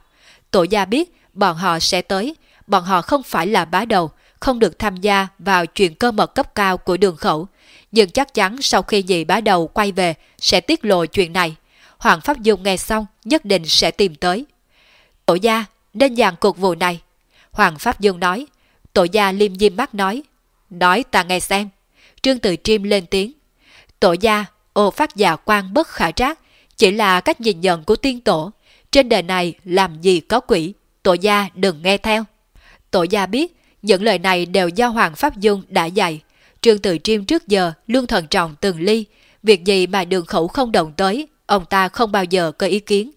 Tổ gia biết bọn họ sẽ tới, bọn họ không phải là bá đầu, không được tham gia vào chuyện cơ mật cấp cao của đường khẩu. Nhưng chắc chắn sau khi dì bá đầu quay về sẽ tiết lộ chuyện này. Hoàng Pháp Dung nghe xong nhất định sẽ tìm tới. Tổ gia nên dàn cuộc vụ này. Hoàng Pháp Dung nói. Tổ gia liêm diêm mắt nói. Nói ta nghe xem. Trương Từ Triêm lên tiếng. Tổ gia, ô phát già quan bất khả trác, chỉ là cách nhìn nhận của tiên tổ. Trên đời này làm gì có quỷ, tổ gia đừng nghe theo. Tổ gia biết, những lời này đều do Hoàng Pháp Dung đã dạy. Trương Từ Triêm trước giờ luôn thận trọng từng ly, việc gì mà đường khẩu không động tới, ông ta không bao giờ có ý kiến.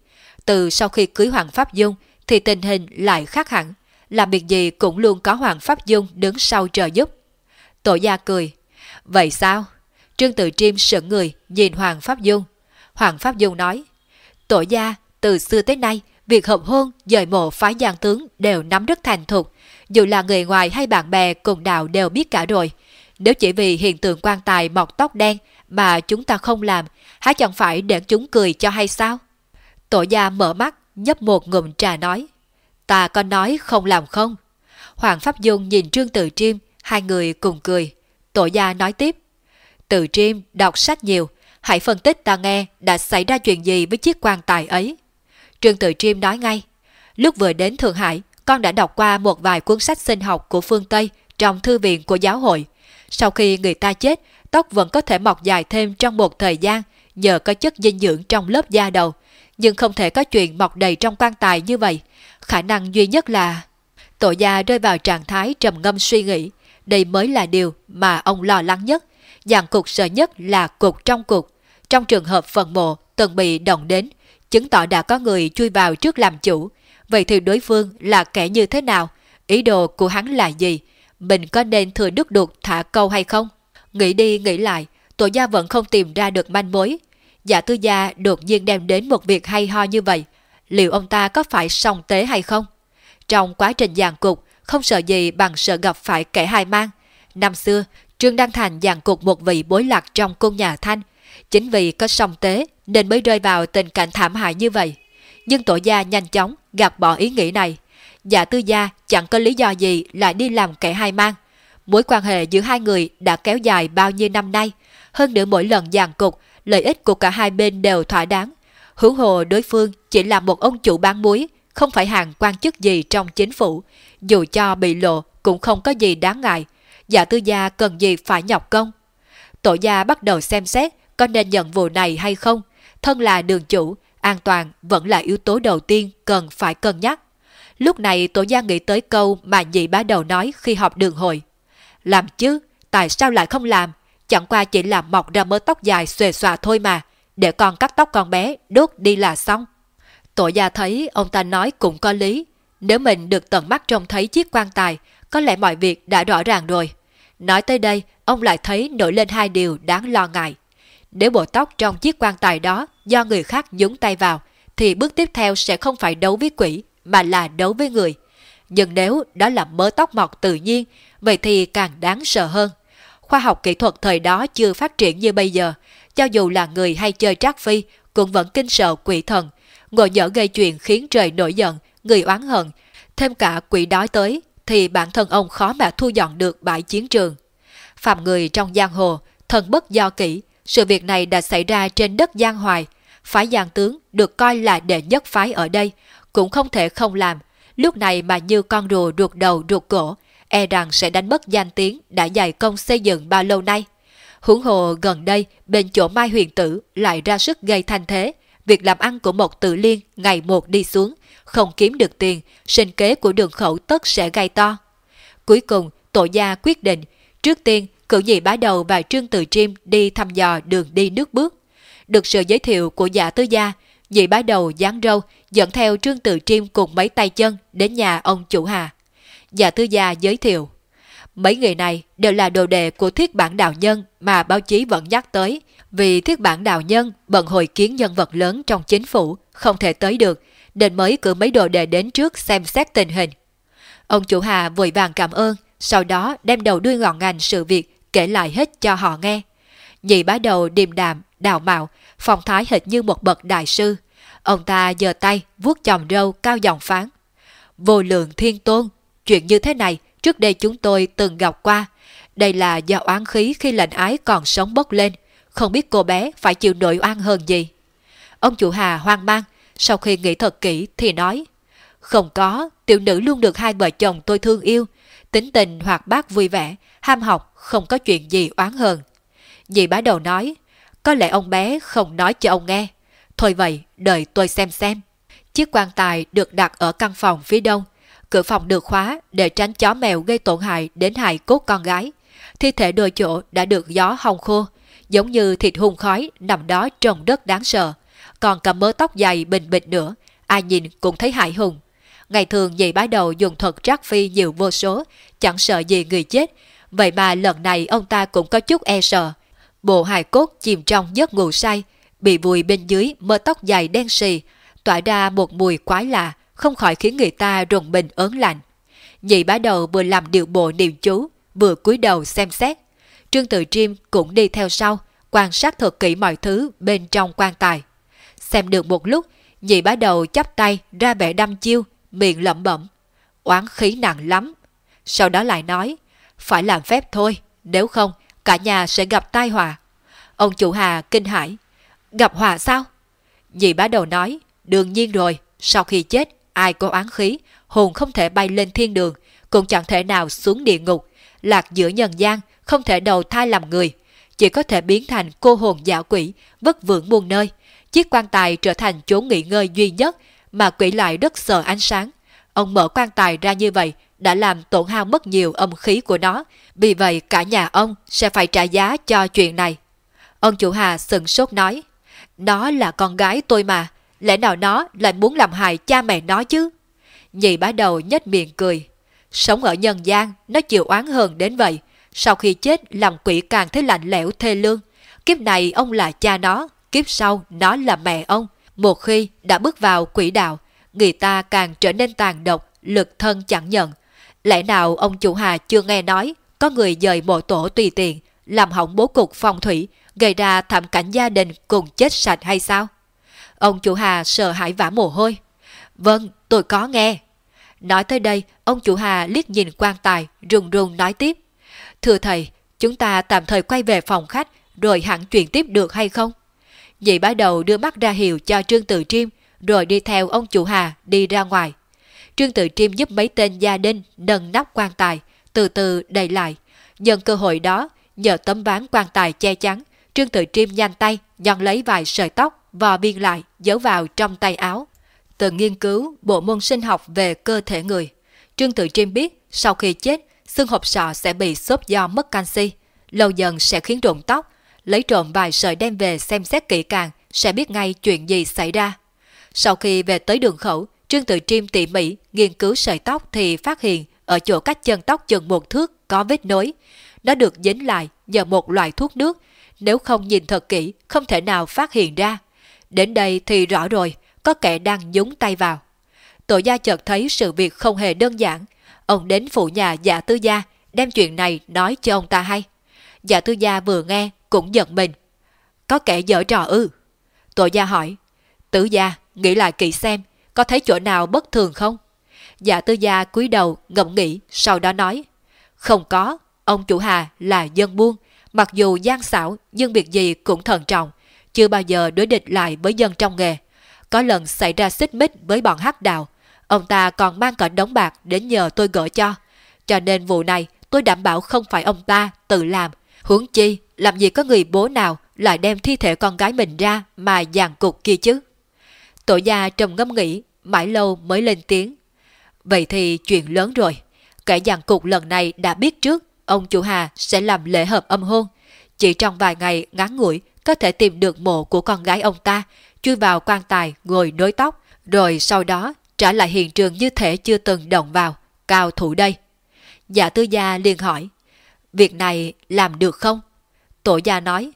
Từ sau khi cưới Hoàng Pháp Dung thì tình hình lại khác hẳn, làm việc gì cũng luôn có Hoàng Pháp Dung đứng sau trợ giúp. Tổ gia cười, vậy sao? Trương Tự Triêm sững người nhìn Hoàng Pháp Dung. Hoàng Pháp Dung nói, Tổ gia từ xưa tới nay việc hợp hôn dời mộ phái giang tướng đều nắm rất thành thục, dù là người ngoài hay bạn bè cùng đạo đều biết cả rồi. Nếu chỉ vì hiện tượng quan tài mọc tóc đen mà chúng ta không làm, há chẳng phải để chúng cười cho hay sao? Tổ gia mở mắt, nhấp một ngụm trà nói. Ta có nói không làm không? Hoàng Pháp Dung nhìn Trương Tự Triêm, hai người cùng cười. Tổ gia nói tiếp. Tự Triêm đọc sách nhiều, hãy phân tích ta nghe đã xảy ra chuyện gì với chiếc quan tài ấy. Trương Tự Triêm nói ngay. Lúc vừa đến Thượng Hải, con đã đọc qua một vài cuốn sách sinh học của phương Tây trong thư viện của giáo hội. Sau khi người ta chết, tóc vẫn có thể mọc dài thêm trong một thời gian nhờ có chất dinh dưỡng trong lớp da đầu. Nhưng không thể có chuyện mọc đầy trong quan tài như vậy. Khả năng duy nhất là... Tổ gia rơi vào trạng thái trầm ngâm suy nghĩ. Đây mới là điều mà ông lo lắng nhất. Dạng cục sợ nhất là cục trong cục. Trong trường hợp phần mộ từng bị động đến, chứng tỏ đã có người chui vào trước làm chủ. Vậy thì đối phương là kẻ như thế nào? Ý đồ của hắn là gì? Mình có nên thừa đức đục thả câu hay không? Nghĩ đi nghĩ lại, tổ gia vẫn không tìm ra được manh mối. Giả tư gia đột nhiên đem đến một việc hay ho như vậy. Liệu ông ta có phải song tế hay không? Trong quá trình giàn cục, không sợ gì bằng sợ gặp phải kẻ hai mang. Năm xưa, Trương Đăng Thành giàn cục một vị bối lạc trong cung nhà Thanh. Chính vì có song tế nên mới rơi vào tình cảnh thảm hại như vậy. Nhưng tổ gia nhanh chóng gạt bỏ ý nghĩ này. Giả tư gia chẳng có lý do gì lại đi làm kẻ hai mang. Mối quan hệ giữa hai người đã kéo dài bao nhiêu năm nay. Hơn nữa mỗi lần giàn cục, lợi ích của cả hai bên đều thỏa đáng. Hữu hồ đối phương chỉ là một ông chủ bán muối, không phải hàng quan chức gì trong chính phủ. Dù cho bị lộ cũng không có gì đáng ngại. Giả tư gia cần gì phải nhọc công. Tổ gia bắt đầu xem xét có nên nhận vụ này hay không. Thân là đường chủ, an toàn vẫn là yếu tố đầu tiên cần phải cân nhắc. Lúc này tổ gia nghĩ tới câu mà nhị bá đầu nói khi họp đường hội. Làm chứ, tại sao lại không làm? Chẳng qua chỉ là mọc ra mớ tóc dài xòe xòa thôi mà, để con cắt tóc con bé đốt đi là xong. Tổ gia thấy ông ta nói cũng có lý. Nếu mình được tận mắt trông thấy chiếc quan tài, có lẽ mọi việc đã rõ ràng rồi. Nói tới đây, ông lại thấy nổi lên hai điều đáng lo ngại. Nếu bộ tóc trong chiếc quan tài đó do người khác nhúng tay vào, thì bước tiếp theo sẽ không phải đấu với quỷ, mà là đấu với người. Nhưng nếu đó là mớ tóc mọc tự nhiên, vậy thì càng đáng sợ hơn. Khoa học kỹ thuật thời đó chưa phát triển như bây giờ, cho dù là người hay chơi trác phi, cũng vẫn kinh sợ quỷ thần. Ngồi nhỡ gây chuyện khiến trời nổi giận, người oán hận, thêm cả quỷ đói tới, thì bản thân ông khó mà thu dọn được bãi chiến trường. phạm người trong giang hồ, thần bất do kỹ, sự việc này đã xảy ra trên đất Giang Hoài. Phái Giang Tướng được coi là đệ nhất phái ở đây, cũng không thể không làm. Lúc này mà như con rùa ruột đầu ruột cổ, e rằng sẽ đánh mất danh tiếng đã dày công xây dựng bao lâu nay. Huống hồ gần đây, bên chỗ Mai Huyền Tử lại ra sức gây thanh thế. Việc làm ăn của một tự liên ngày một đi xuống, không kiếm được tiền, sinh kế của đường khẩu tất sẽ gây to. Cuối cùng, tổ gia quyết định, trước tiên cử nhị bá đầu và trương từ chim đi thăm dò đường đi nước bước. Được sự giới thiệu của dạ giả tư gia, Dị bái đầu dán râu dẫn theo trương tự Chiêm cùng mấy tay chân đến nhà ông chủ Hà. Giả tư gia giới thiệu. Mấy người này đều là đồ đệ của thiết bản đạo nhân mà báo chí vẫn nhắc tới, vì thiết bản đạo nhân bận hội kiến nhân vật lớn trong chính phủ, không thể tới được, nên mới cử mấy đồ đệ đến trước xem xét tình hình. Ông chủ Hà vội vàng cảm ơn, sau đó đem đầu đuôi ngọn ngành sự việc kể lại hết cho họ nghe. Nhị bá đầu điềm đạm, đào mạo, phong thái hệt như một bậc đại sư. Ông ta giơ tay vuốt chòm râu cao giọng phán. Vô lượng thiên tôn, chuyện như thế này trước đây chúng tôi từng gặp qua. Đây là do oán khí khi lệnh ái còn sống bốc lên. Không biết cô bé phải chịu nội oan hơn gì. Ông chủ Hà hoang mang, sau khi nghĩ thật kỹ thì nói. Không có, tiểu nữ luôn được hai vợ chồng tôi thương yêu. Tính tình hoạt bát vui vẻ, ham học, không có chuyện gì oán hờn. Dì bá đầu nói, có lẽ ông bé không nói cho ông nghe. Thôi vậy, đợi tôi xem xem. Chiếc quan tài được đặt ở căn phòng phía đông. Cửa phòng được khóa để tránh chó mèo gây tổn hại đến hài cốt con gái. Thi thể đôi chỗ đã được gió hong khô, giống như thịt hung khói nằm đó trong đất đáng sợ. Còn cả mớ tóc dài bình bịch nữa, ai nhìn cũng thấy hại hùng. Ngày thường dì bái đầu dùng thuật trác phi nhiều vô số, chẳng sợ gì người chết. Vậy mà lần này ông ta cũng có chút e sợ. Bộ hài cốt chìm trong giấc ngủ say, bị vùi bên dưới mớ tóc dài đen xì, tỏa ra một mùi quái lạ, không khỏi khiến người ta rùng mình ớn lạnh. Nhị bá đầu vừa làm điệu bộ niệm chú, vừa cúi đầu xem xét. Trương Tự Chiêm cũng đi theo sau, quan sát thật kỹ mọi thứ bên trong quan tài. Xem được một lúc, nhị bá đầu chắp tay ra vẻ đăm chiêu, miệng lẩm bẩm. Oán khí nặng lắm. Sau đó lại nói, phải làm phép thôi, nếu không cả nhà sẽ gặp tai họa. Ông chủ Hà kinh hãi, gặp họa sao? Dì bá đầu nói, đương nhiên rồi, sau khi chết, ai có oán khí, hồn không thể bay lên thiên đường, cũng chẳng thể nào xuống địa ngục, lạc giữa nhân gian, không thể đầu thai làm người, chỉ có thể biến thành cô hồn giả quỷ, vất vưởng muôn nơi. Chiếc quan tài trở thành chỗ nghỉ ngơi duy nhất mà quỷ lại rất sợ ánh sáng. Ông mở quan tài ra như vậy đã làm tổn hao mất nhiều âm khí của nó, vì vậy cả nhà ông sẽ phải trả giá cho chuyện này. Ông chủ Hà sừng sốt nói, nó là con gái tôi mà, lẽ nào nó lại muốn làm hại cha mẹ nó chứ? Nhị bá đầu nhếch miệng cười, sống ở nhân gian nó chịu oán hờn đến vậy, sau khi chết lòng quỷ càng thấy lạnh lẽo thê lương. Kiếp này ông là cha nó, kiếp sau nó là mẹ ông. Một khi đã bước vào quỷ đạo, người ta càng trở nên tàn độc, lực thân chẳng nhận. Lẽ nào ông chủ Hà chưa nghe nói có người dời mộ tổ tùy tiện, làm hỏng bố cục phong thủy, gây ra thảm cảnh gia đình cùng chết sạch hay sao? Ông chủ Hà sợ hãi vã mồ hôi. Vâng, tôi có nghe. Nói tới đây, ông chủ Hà liếc nhìn quan tài, rùng rùng nói tiếp. Thưa thầy, chúng ta tạm thời quay về phòng khách, rồi hẳn chuyện tiếp được hay không? Nhị bá đầu đưa mắt ra hiệu cho Trương Tự Triêm, rồi đi theo ông chủ Hà đi ra ngoài. Trương Tự Triêm giúp mấy tên gia đình nâng nắp quan tài, từ từ đầy lại. Nhân cơ hội đó, nhờ tấm ván quan tài che chắn, Trương Tự Triêm nhanh tay nhăn lấy vài sợi tóc, vò biên lại, giấu vào trong tay áo. Từng nghiên cứu bộ môn sinh học về cơ thể người. Trương Tự Triêm biết sau khi chết, xương hộp sọ sẽ bị xốp do mất canxi, lâu dần sẽ khiến rụng tóc, lấy trộm vài sợi đem về xem xét kỹ càng, sẽ biết ngay chuyện gì xảy ra. Sau khi về tới đường khẩu, Trương Tự Chim tỉ mỉ nghiên cứu sợi tóc thì phát hiện ở chỗ cách chân tóc chừng một thước có vết nối. Nó được dính lại nhờ một loại thuốc nước, nếu không nhìn thật kỹ không thể nào phát hiện ra. Đến đây thì rõ rồi, có kẻ đang nhúng tay vào. Tổ gia chợt thấy sự việc không hề đơn giản. Ông đến phụ nhà dạ tư gia, đem chuyện này nói cho ông ta hay. Dạ tư gia vừa nghe cũng giận mình. Có kẻ dở trò ư? Tổ gia hỏi. Tử gia, nghĩ lại kỹ xem, có thấy chỗ nào bất thường không? Dạ tư gia cúi đầu ngẫm nghĩ, sau đó nói. Không có, ông chủ Hà là dân buôn, mặc dù gian xảo nhưng việc gì cũng thận trọng, chưa bao giờ đối địch lại với dân trong nghề. Có lần xảy ra xích mích với bọn hắc đạo, ông ta còn mang cả đống bạc đến nhờ tôi gỡ cho. Cho nên vụ này tôi đảm bảo không phải ông ta tự làm. Huống chi, làm gì có người bố nào lại đem thi thể con gái mình ra mà dàn cục kia chứ. Tổ gia trầm ngâm nghĩ, mãi lâu mới lên tiếng. Vậy thì chuyện lớn rồi. Kẻ dàn cục lần này đã biết trước ông chủ Hà sẽ làm lễ hợp âm hôn. Chỉ trong vài ngày ngắn ngủi có thể tìm được mộ của con gái ông ta, chui vào quan tài ngồi đối tóc, rồi sau đó trả lại hiện trường như thể chưa từng động vào, cao thủ đây. Dạ tư gia liền hỏi, việc này làm được không? Tổ gia nói,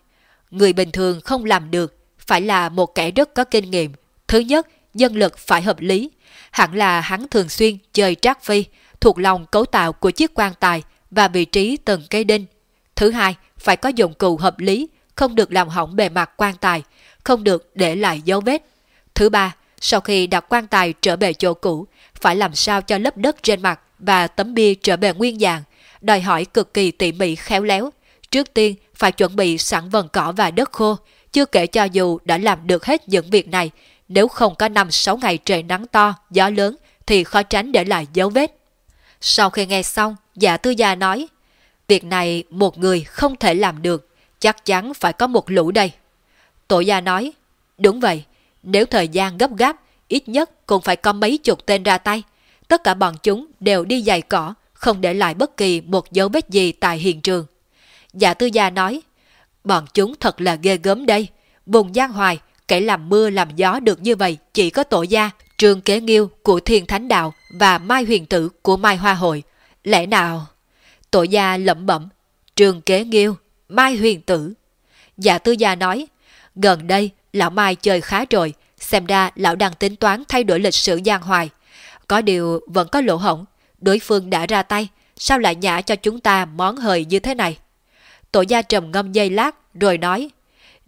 người bình thường không làm được, phải là một kẻ rất có kinh nghiệm. Thứ nhất, nhân lực phải hợp lý. Hẳn là hắn thường xuyên chơi trác phi, thuộc lòng cấu tạo của chiếc quan tài và vị trí từng cây đinh. Thứ hai, phải có dụng cụ hợp lý, không được làm hỏng bề mặt quan tài, không được để lại dấu vết. Thứ ba, sau khi đặt quan tài trở về chỗ cũ, phải làm sao cho lớp đất trên mặt và tấm bia trở về nguyên dạng, đòi hỏi cực kỳ tỉ mỉ khéo léo. Trước tiên phải chuẩn bị sẵn vần cỏ và đất khô, chưa kể cho dù đã làm được hết những việc này, nếu không có 5-6 ngày trời nắng to, gió lớn thì khó tránh để lại dấu vết. Sau khi nghe xong, giả tư gia nói, việc này một người không thể làm được, chắc chắn phải có một lũ đây. Tổ gia nói, đúng vậy, nếu thời gian gấp gáp, ít nhất cũng phải có mấy chục tên ra tay. Tất cả bọn chúng đều đi giày cỏ, không để lại bất kỳ một dấu vết gì tại hiện trường. Giả tư gia nói, bọn chúng thật là ghê gớm đây. Vùng Giang Hoài, kẻ làm mưa làm gió được như vậy chỉ có tổ gia, trường kế nghiêu của Thiên Thánh Đạo và Mai Huyền Tử của Mai Hoa Hội. Lẽ nào? Tổ gia lẩm bẩm, trường kế nghiêu, Mai Huyền Tử. Dạ tư gia nói, gần đây lão Mai chơi khá rồi, xem ra lão đang tính toán thay đổi lịch sử Giang Hoài. Có điều vẫn có lỗ hổng, đối phương đã ra tay, sao lại nhả cho chúng ta món hời như thế này? Tổ gia trầm ngâm dây lát rồi nói,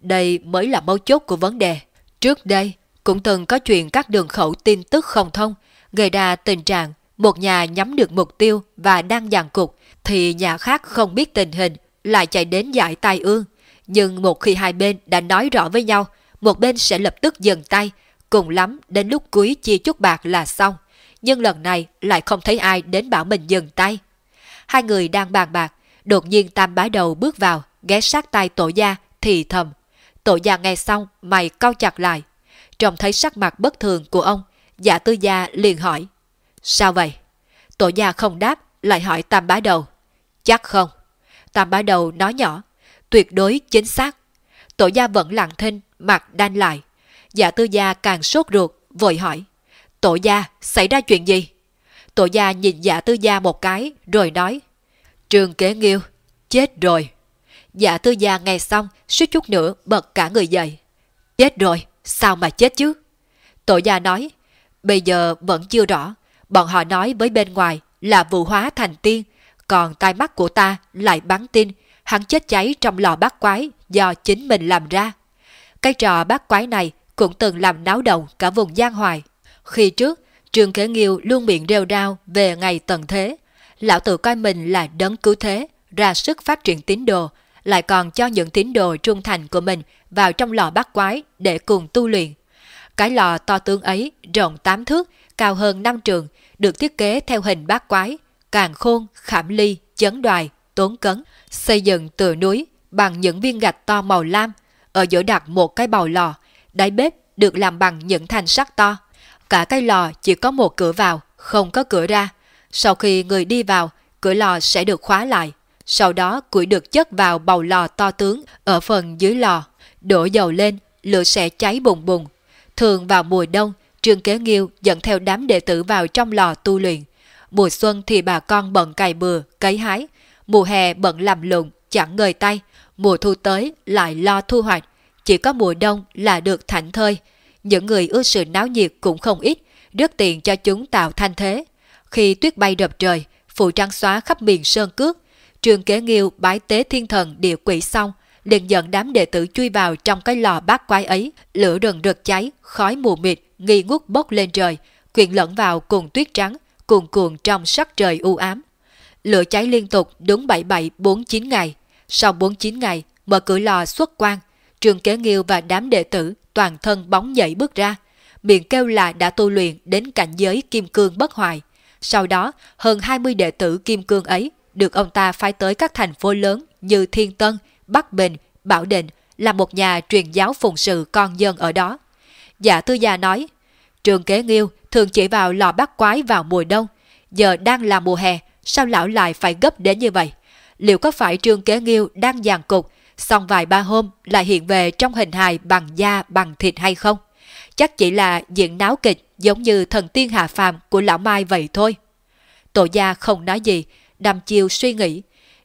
đây mới là mấu chốt của vấn đề. Trước đây, cũng từng có chuyện các đường khẩu tin tức không thông, gây ra tình trạng một nhà nhắm được mục tiêu và đang dàn cục, thì nhà khác không biết tình hình, lại chạy đến giải tai ương. Nhưng một khi hai bên đã nói rõ với nhau, một bên sẽ lập tức dừng tay, cùng lắm đến lúc cuối chia chút bạc là xong. Nhưng lần này lại không thấy ai đến bảo mình dừng tay. Hai người đang bàn bạc, đột nhiên tam bá đầu bước vào, ghé sát tay tổ gia, thì thầm. Tổ gia nghe xong, mày cau chặt lại. Trông thấy sắc mặt bất thường của ông, dạ tư gia liền hỏi. Sao vậy? Tổ gia không đáp, lại hỏi tam bá đầu. Chắc không? Tam bá đầu nói nhỏ. Tuyệt đối chính xác. Tổ gia vẫn lặng thinh, mặt đanh lại. Dạ tư gia càng sốt ruột, vội hỏi. Tổ gia, xảy ra chuyện gì? Tổ gia nhìn dạ tư gia một cái, rồi nói. Trường kế nghiêu, chết rồi. Dạ tư gia nghe xong, suýt chút nữa bật cả người dậy. Chết rồi, sao mà chết chứ? Tổ gia nói, bây giờ vẫn chưa rõ. Bọn họ nói với bên ngoài là vụ hóa thành tiên, còn tai mắt của ta lại bắn tin hắn chết cháy trong lò bát quái do chính mình làm ra. Cái trò bát quái này cũng từng làm náo động cả vùng Giang Hoài. Khi trước, Trương Kế Nghiêu luôn miệng rêu rao về ngày tận thế. Lão tự coi mình là đấng cứu thế, ra sức phát triển tín đồ, lại còn cho những tín đồ trung thành của mình vào trong lò bát quái để cùng tu luyện. Cái lò to tướng ấy rộng 8 thước, cao hơn 5 trường, được thiết kế theo hình bát quái, càng khôn, khảm ly, chấn đoài, tốn cấn, xây dựng từ núi bằng những viên gạch to màu lam, ở giữa đặt một cái bầu lò, đáy bếp được làm bằng những thanh sắt to. Cả cái lò chỉ có một cửa vào, không có cửa ra. Sau khi người đi vào, cửa lò sẽ được khóa lại. Sau đó củi được chất vào bầu lò to tướng ở phần dưới lò. Đổ dầu lên, lửa sẽ cháy bùng bùng. Thường vào mùa đông, Trương Kế Nghiêu dẫn theo đám đệ tử vào trong lò tu luyện. Mùa xuân thì bà con bận cày bừa, cấy hái. Mùa hè bận làm lụng, chẳng ngời tay. Mùa thu tới lại lo thu hoạch. Chỉ có mùa đông là được thảnh thơi. Những người ưa sự náo nhiệt cũng không ít, rất tiền cho chúng tạo thanh thế. Khi tuyết bay đập trời, phủ trắng xóa khắp miền sơn cước, trường kế nghiêu bái tế thiên thần địa quỷ xong, liền dẫn đám đệ tử chui vào trong cái lò bát quái ấy, lửa rừng rực cháy, khói mù mịt, nghi ngút bốc lên trời, quyện lẫn vào cùng tuyết trắng, cuồn cuộn trong sắc trời u ám. lửa cháy liên tục đúng 7749 ngày. Sau 49 ngày, mở cửa lò xuất quan, trường kế nghiêu và đám đệ tử toàn thân bóng nhảy bước ra. Miệng kêu là đã tu luyện đến cảnh giới kim cương bất hoại. Sau đó, hơn 20 đệ tử kim cương ấy được ông ta phái tới các thành phố lớn như Thiên Tân, Bắc Bình, Bảo Định là một nhà truyền giáo phụng sự con dân ở đó. Dạ tư gia nói, trường kế nghiêu thường chỉ vào lò bắt quái vào mùa đông, giờ đang là mùa hè, sao lão lại phải gấp đến như vậy? Liệu có phải trương kế nghiêu đang giàn cục, xong vài ba hôm lại hiện về trong hình hài bằng da bằng thịt hay không? Chắc chỉ là diện náo kịch giống như thần tiên hạ phàm của lão Mai vậy thôi. Tổ gia không nói gì, đầm chiều suy nghĩ.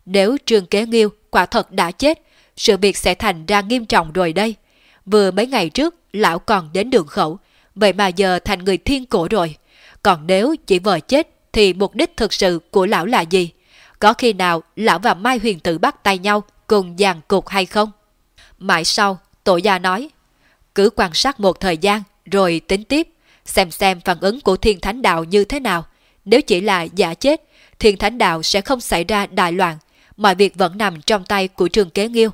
Nếu trương kế nghiêu quả thật đã chết, sự việc sẽ thành ra nghiêm trọng rồi đây. Vừa mấy ngày trước, lão còn đến đường khẩu, vậy mà giờ thành người thiên cổ rồi. Còn nếu chỉ vợ chết, thì mục đích thực sự của lão là gì? Có khi nào lão và Mai Huyền Tử bắt tay nhau cùng dàn cục hay không? Mãi sau, tổ gia nói, cứ quan sát một thời gian rồi tính tiếp, xem xem phản ứng của thiên thánh đạo như thế nào. Nếu chỉ là giả chết, thiên thánh đạo sẽ không xảy ra đại loạn, mọi việc vẫn nằm trong tay của trường kế nghiêu.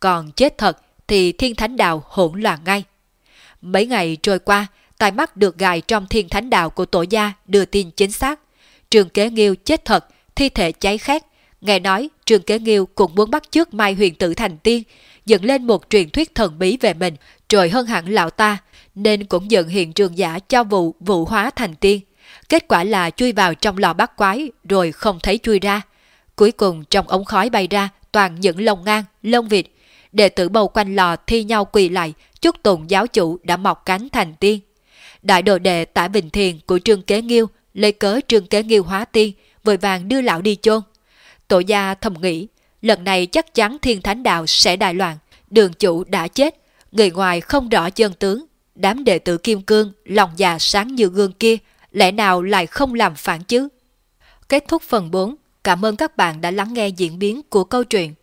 Còn chết thật thì thiên thánh đạo hỗn loạn ngay. Mấy ngày trôi qua, tai mắt được gài trong thiên thánh đạo của tổ gia đưa tin chính xác. Trường kế nghiêu chết thật, thi thể cháy khét. Nghe nói trường kế nghiêu cũng muốn bắt chước Mai huyền tử thành tiên, dựng lên một truyền thuyết thần bí về mình, trội hơn hẳn lão ta, nên cũng dựng hiện trường giả cho vụ vụ hóa thành tiên. Kết quả là chui vào trong lò bát quái rồi không thấy chui ra. Cuối cùng trong ống khói bay ra toàn những lông ngang, lông vịt. Đệ tử bầu quanh lò thi nhau quỳ lại, chúc tụng giáo chủ đã mọc cánh thành tiên. Đại đồ đệ tả Bình Thiền của Trương Kế Nghiêu lấy cớ Trương Kế Nghiêu hóa tiên, vội vàng đưa lão đi chôn. Tổ gia thầm nghĩ, lần này chắc chắn thiên thánh đạo sẽ đại loạn, đường chủ đã chết, người ngoài không rõ chân tướng. Đám đệ tử Kim Cương, lòng già sáng như gương kia, lẽ nào lại không làm phản chứ? Kết thúc phần 4, cảm ơn các bạn đã lắng nghe diễn biến của câu chuyện